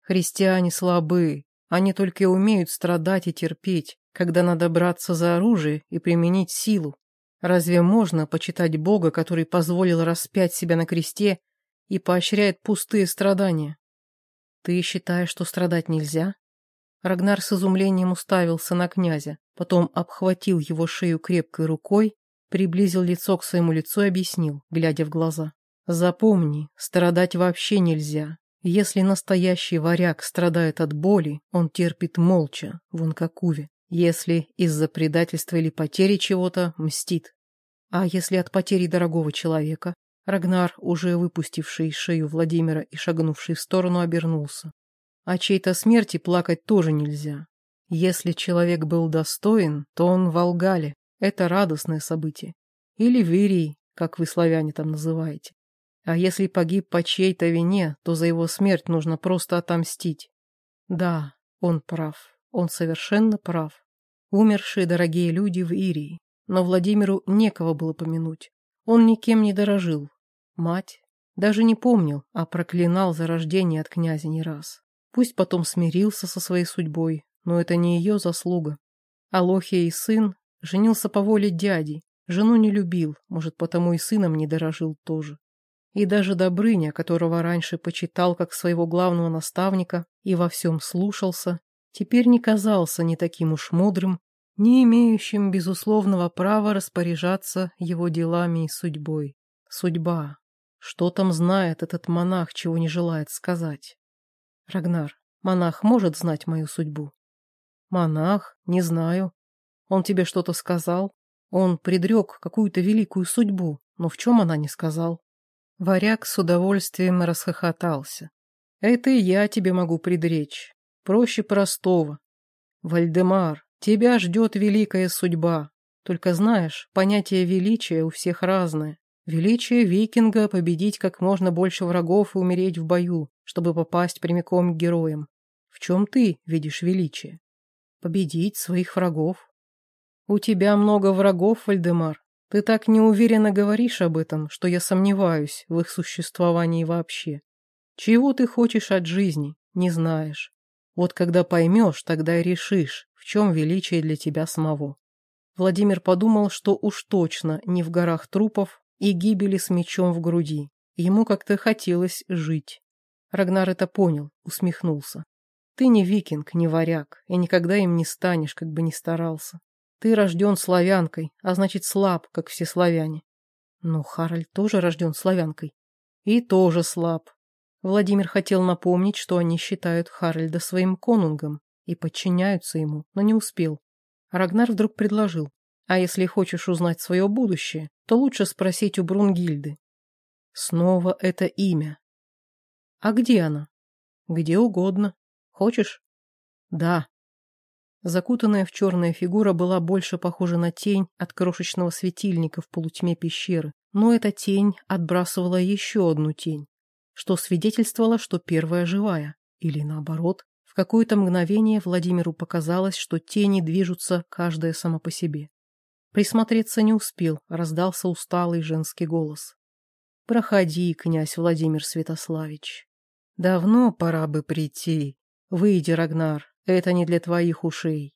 «Христиане слабы, они только умеют страдать и терпеть, когда надо браться за оружие и применить силу. Разве можно почитать Бога, который позволил распять себя на кресте и поощряет пустые страдания? Ты считаешь, что страдать нельзя? Рагнар с изумлением уставился на князя, потом обхватил его шею крепкой рукой, приблизил лицо к своему лицу и объяснил, глядя в глаза. «Запомни, страдать вообще нельзя. Если настоящий варяг страдает от боли, он терпит молча, вон как Уве. Если из-за предательства или потери чего-то, мстит. А если от потери дорогого человека? Рагнар, уже выпустивший шею Владимира и шагнувший в сторону, обернулся. О чьей-то смерти плакать тоже нельзя. Если человек был достоин, то он в Алгале. Это радостное событие. Или в Ирии, как вы славяне там называете. А если погиб по чьей-то вине, то за его смерть нужно просто отомстить. Да, он прав. Он совершенно прав. Умершие дорогие люди в Ирии. Но Владимиру некого было помянуть. Он никем не дорожил. Мать даже не помнил, а проклинал за рождение от князя не раз. Пусть потом смирился со своей судьбой, но это не ее заслуга. Алохия и сын женился по воле дяди, жену не любил, может, потому и сыном не дорожил тоже. И даже Добрыня, которого раньше почитал как своего главного наставника и во всем слушался, теперь не казался ни таким уж мудрым, не имеющим безусловного права распоряжаться его делами и судьбой. Судьба. Что там знает этот монах, чего не желает сказать? Рагнар, монах может знать мою судьбу? Монах? Не знаю. Он тебе что-то сказал? Он предрек какую-то великую судьбу, но в чем она не сказал? Варяг с удовольствием расхохотался. Это и я тебе могу предречь. Проще простого. Вальдемар, тебя ждет великая судьба. Только знаешь, понятие величия у всех разное. Величие викинга — победить как можно больше врагов и умереть в бою, чтобы попасть прямиком к героям. В чем ты видишь величие? Победить своих врагов. У тебя много врагов, Вальдемар. Ты так неуверенно говоришь об этом, что я сомневаюсь в их существовании вообще. Чего ты хочешь от жизни, не знаешь. Вот когда поймешь, тогда и решишь, в чем величие для тебя самого. Владимир подумал, что уж точно не в горах трупов и гибели с мечом в груди. Ему как-то хотелось жить. Рагнар это понял, усмехнулся. Ты не викинг, не варяг, и никогда им не станешь, как бы ни старался. Ты рожден славянкой, а значит слаб, как все славяне. Но Харальд тоже рожден славянкой. И тоже слаб. Владимир хотел напомнить, что они считают Харальда своим конунгом и подчиняются ему, но не успел. Рагнар вдруг предложил, а если хочешь узнать свое будущее, то лучше спросить у Брунгильды. Снова это имя. А где она? Где угодно. Хочешь? Да. Закутанная в черная фигура была больше похожа на тень от крошечного светильника в полутьме пещеры, но эта тень отбрасывала еще одну тень, что свидетельствовало, что первая живая, или наоборот. В какое-то мгновение Владимиру показалось, что тени движутся каждая сама по себе. Присмотреться не успел, раздался усталый женский голос. «Проходи, князь Владимир Святославич. Давно пора бы прийти. Выйди, Рагнар, это не для твоих ушей».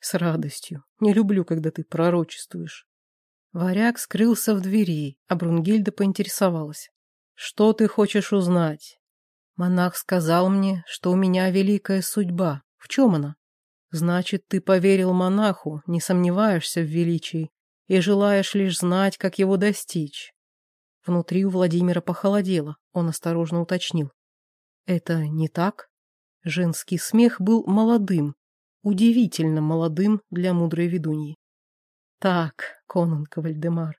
«С радостью. Не люблю, когда ты пророчествуешь». Варяг скрылся в двери, а Брунгильда поинтересовалась. «Что ты хочешь узнать?» Монах сказал мне, что у меня великая судьба. В чем она? Значит, ты поверил монаху, не сомневаешься в величии и желаешь лишь знать, как его достичь. Внутри у Владимира похолодело, он осторожно уточнил. Это не так? Женский смех был молодым, удивительно молодым для мудрой ведуньи. Так, конунг Вальдемар,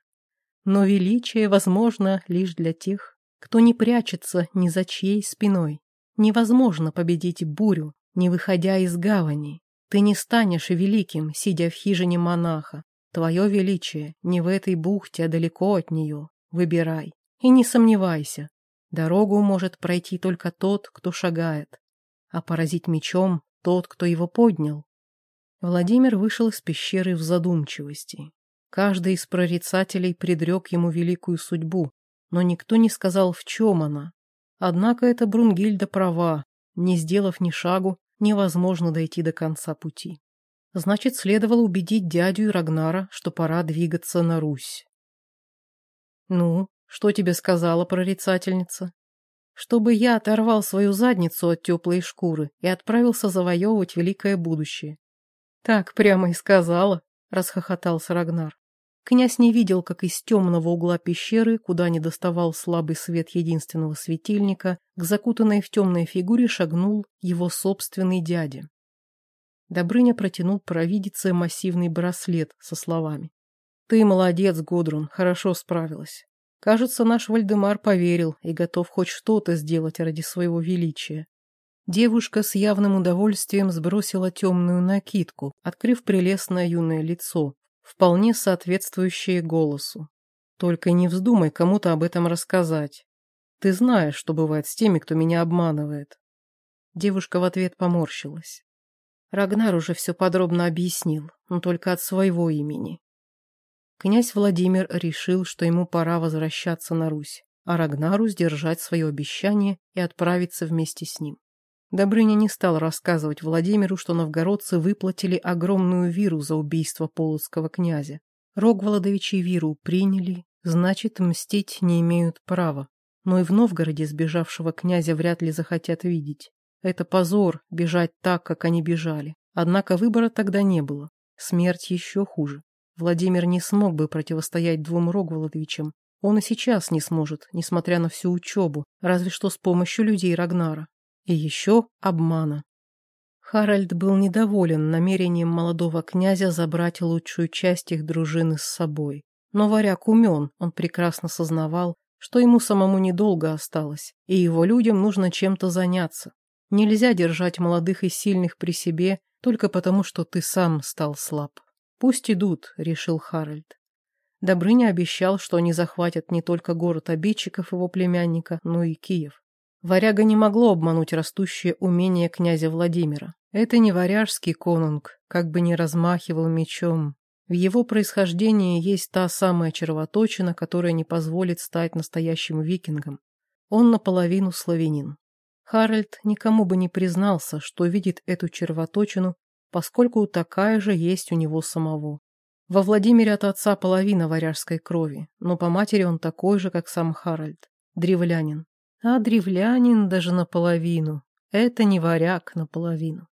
но величие возможно лишь для тех, кто не прячется ни за чьей спиной. Невозможно победить бурю, не выходя из гавани. Ты не станешь великим, сидя в хижине монаха. Твое величие не в этой бухте, а далеко от нее. Выбирай. И не сомневайся. Дорогу может пройти только тот, кто шагает, а поразить мечом тот, кто его поднял. Владимир вышел из пещеры в задумчивости. Каждый из прорицателей предрек ему великую судьбу, но никто не сказал, в чем она. Однако эта Брунгильда права, не сделав ни шагу, невозможно дойти до конца пути. Значит, следовало убедить дядю и Рагнара, что пора двигаться на Русь. «Ну, что тебе сказала прорицательница?» «Чтобы я оторвал свою задницу от теплой шкуры и отправился завоевывать великое будущее». «Так прямо и сказала», — расхохотался Рагнар. Князь не видел, как из темного угла пещеры, куда не доставал слабый свет единственного светильника, к закутанной в темной фигуре шагнул его собственный дядя. Добрыня протянул провидице массивный браслет со словами. «Ты молодец, Гудрун, хорошо справилась. Кажется, наш Вальдемар поверил и готов хоть что-то сделать ради своего величия». Девушка с явным удовольствием сбросила темную накидку, открыв прелестное юное лицо, вполне соответствующие голосу. Только не вздумай кому-то об этом рассказать. Ты знаешь, что бывает с теми, кто меня обманывает. Девушка в ответ поморщилась. Рагнар уже все подробно объяснил, но только от своего имени. Князь Владимир решил, что ему пора возвращаться на Русь, а Рагнару сдержать свое обещание и отправиться вместе с ним. Добрыня не стал рассказывать Владимиру, что новгородцы выплатили огромную виру за убийство полоцкого князя. Рогволодовичи виру приняли, значит, мстить не имеют права. Но и в Новгороде сбежавшего князя вряд ли захотят видеть. Это позор, бежать так, как они бежали. Однако выбора тогда не было. Смерть еще хуже. Владимир не смог бы противостоять двум Рогволодовичам. Он и сейчас не сможет, несмотря на всю учебу, разве что с помощью людей Рагнара. И еще обмана. Харальд был недоволен намерением молодого князя забрать лучшую часть их дружины с собой. Но варяг умен, он прекрасно сознавал, что ему самому недолго осталось, и его людям нужно чем-то заняться. Нельзя держать молодых и сильных при себе только потому, что ты сам стал слаб. Пусть идут, решил Харальд. Добрыня обещал, что они захватят не только город обидчиков его племянника, но и Киев. Варяга не могло обмануть растущее умение князя Владимира. Это не варяжский конунг, как бы ни размахивал мечом. В его происхождении есть та самая червоточина, которая не позволит стать настоящим викингом. Он наполовину славянин. Харальд никому бы не признался, что видит эту червоточину, поскольку такая же есть у него самого. Во Владимире от отца половина варяжской крови, но по матери он такой же, как сам Харальд, древлянин. А древлянин даже наполовину. Это не варяг наполовину.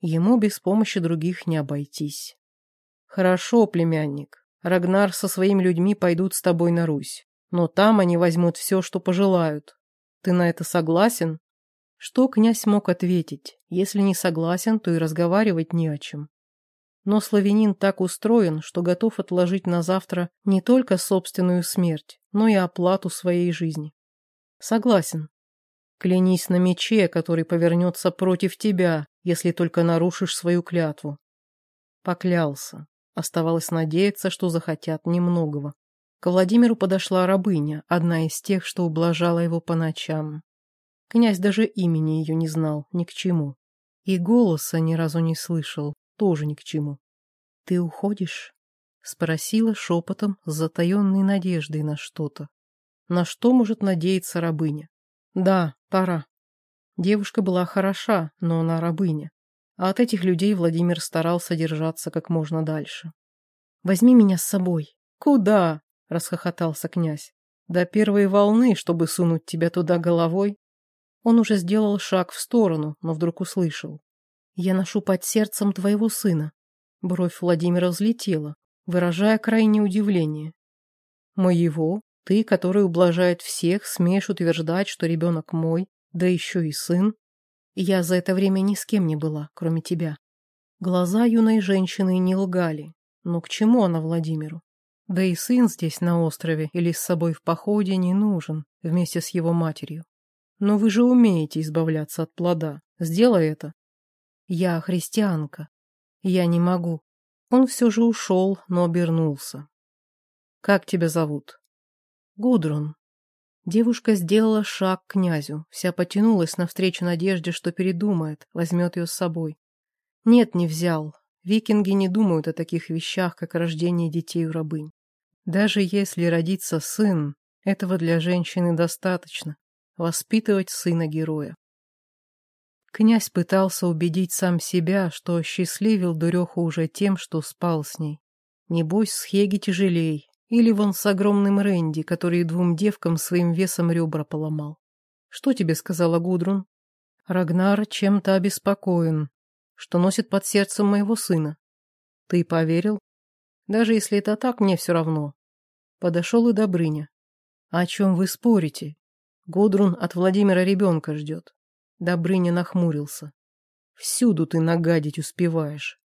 Ему без помощи других не обойтись. Хорошо, племянник. Рагнар со своими людьми пойдут с тобой на Русь. Но там они возьмут все, что пожелают. Ты на это согласен? Что князь мог ответить? Если не согласен, то и разговаривать не о чем. Но славянин так устроен, что готов отложить на завтра не только собственную смерть, но и оплату своей жизни. Согласен. Клянись на мече, который повернется против тебя, если только нарушишь свою клятву. Поклялся. Оставалось надеяться, что захотят немногого. К Владимиру подошла рабыня, одна из тех, что ублажала его по ночам. Князь даже имени ее не знал, ни к чему. И голоса ни разу не слышал, тоже ни к чему. «Ты уходишь?» — спросила шепотом с затаенной надеждой на что-то. На что может надеяться рабыня? Да, пора. Девушка была хороша, но она рабыня. А от этих людей Владимир старался держаться как можно дальше. «Возьми меня с собой». «Куда?» — расхохотался князь. «До первой волны, чтобы сунуть тебя туда головой?» Он уже сделал шаг в сторону, но вдруг услышал. «Я ношу под сердцем твоего сына». Бровь Владимира взлетела, выражая крайнее удивление. «Моего? Ты, который ублажает всех, смеешь утверждать, что ребенок мой, да еще и сын?» Я за это время ни с кем не была, кроме тебя. Глаза юной женщины не лгали. Но к чему она Владимиру? Да и сын здесь, на острове, или с собой в походе не нужен, вместе с его матерью. Но вы же умеете избавляться от плода. Сделай это. Я христианка. Я не могу. Он все же ушел, но обернулся. Как тебя зовут? Гудрун. Девушка сделала шаг к князю, вся потянулась навстречу надежде, что передумает, возьмет ее с собой. Нет, не взял. Викинги не думают о таких вещах, как рождение детей у рабынь. Даже если родится сын, этого для женщины достаточно. Воспитывать сына героя. Князь пытался убедить сам себя, что счастливил дуреху уже тем, что спал с ней. Небось, с Хеги тяжелей, или вон с огромным Рэнди, который двум девкам своим весом ребра поломал. Что тебе сказала Гудрун? Рагнар чем-то обеспокоен, что носит под сердцем моего сына. Ты поверил? Даже если это так, мне все равно. Подошел и Добрыня. О чем вы спорите? Гудрун от Владимира ребенка ждет. Добрыня нахмурился. Всюду ты нагадить успеваешь.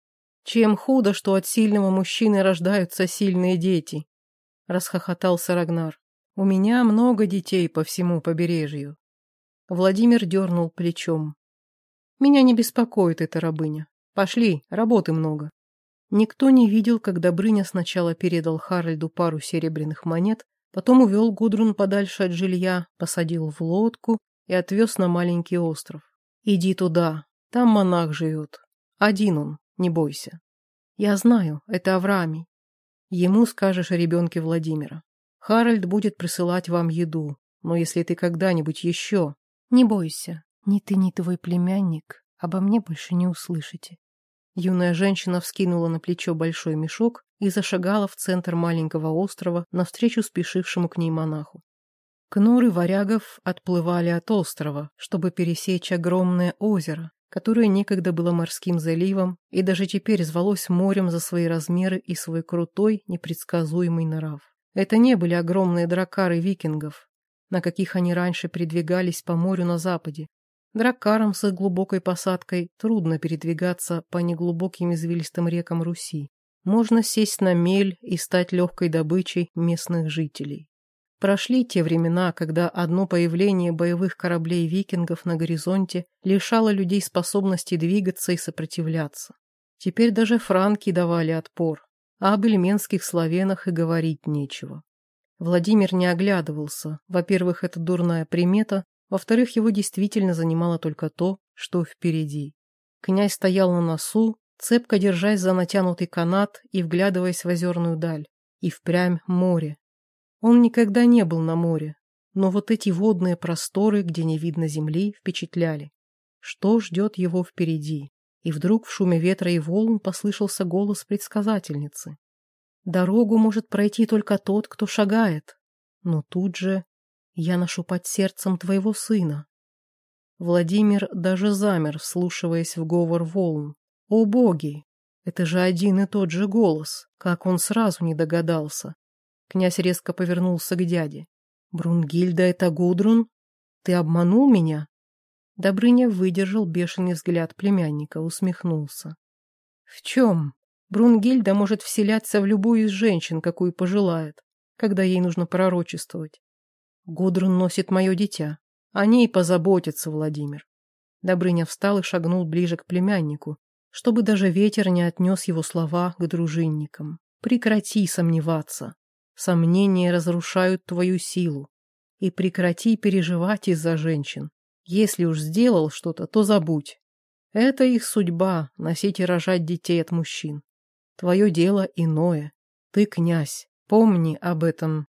Чем худо, что от сильного мужчины рождаются сильные дети расхохотался Рагнар. У меня много детей по всему побережью. Владимир дернул плечом. Меня не беспокоит эта рабыня. Пошли, работы много. Никто не видел, как Добрыня сначала передал Харальду пару серебряных монет, потом увел Гудрун подальше от жилья, посадил в лодку и отвез на маленький остров. Иди туда, там монах живет. Один он, не бойся. Я знаю, это Авраамий. Ему скажешь о ребенке Владимира. Харальд будет присылать вам еду, но если ты когда-нибудь еще... Не бойся, ни ты, ни твой племянник обо мне больше не услышите. Юная женщина вскинула на плечо большой мешок и зашагала в центр маленького острова навстречу спешившему к ней монаху. Кнуры варягов отплывали от острова, чтобы пересечь огромное озеро, которое некогда было морским заливом и даже теперь звалось морем за свои размеры и свой крутой, непредсказуемый нрав. Это не были огромные дракары викингов, на каких они раньше передвигались по морю на западе. Дракарам с их глубокой посадкой трудно передвигаться по неглубоким извилистым рекам Руси. Можно сесть на мель и стать легкой добычей местных жителей. Прошли те времена, когда одно появление боевых кораблей викингов на горизонте лишало людей способности двигаться и сопротивляться. Теперь даже франки давали отпор, а об эльменских славянах и говорить нечего. Владимир не оглядывался. Во-первых, это дурная примета, во-вторых, его действительно занимало только то, что впереди. Князь стоял на носу, цепко держась за натянутый канат и вглядываясь в озерную даль. И впрямь море. Он никогда не был на море, но вот эти водные просторы, где не видно земли, впечатляли. Что ждет его впереди? И вдруг в шуме ветра и волн послышался голос предсказательницы. Дорогу может пройти только тот, кто шагает. Но тут же я ношу под сердцем твоего сына. Владимир даже замер, вслушиваясь в говор волн. О боги! Это же один и тот же голос, как он сразу не догадался. Князь резко повернулся к дяде. «Брунгильда — это Гудрун? Ты обманул меня?» Добрыня выдержал бешеный взгляд племянника, усмехнулся. «В чем? Брунгильда может вселяться в любую из женщин, какую пожелает, когда ей нужно пророчествовать. Гудрун носит мое дитя. О ней позаботится Владимир». Добрыня встал и шагнул ближе к племяннику, чтобы даже ветер не отнес его слова к дружинникам. Прекрати сомневаться. Сомнения разрушают твою силу. И прекрати переживать из-за женщин. Если уж сделал что-то, то забудь. Это их судьба — носить и рожать детей от мужчин. Твое дело иное. Ты князь. Помни об этом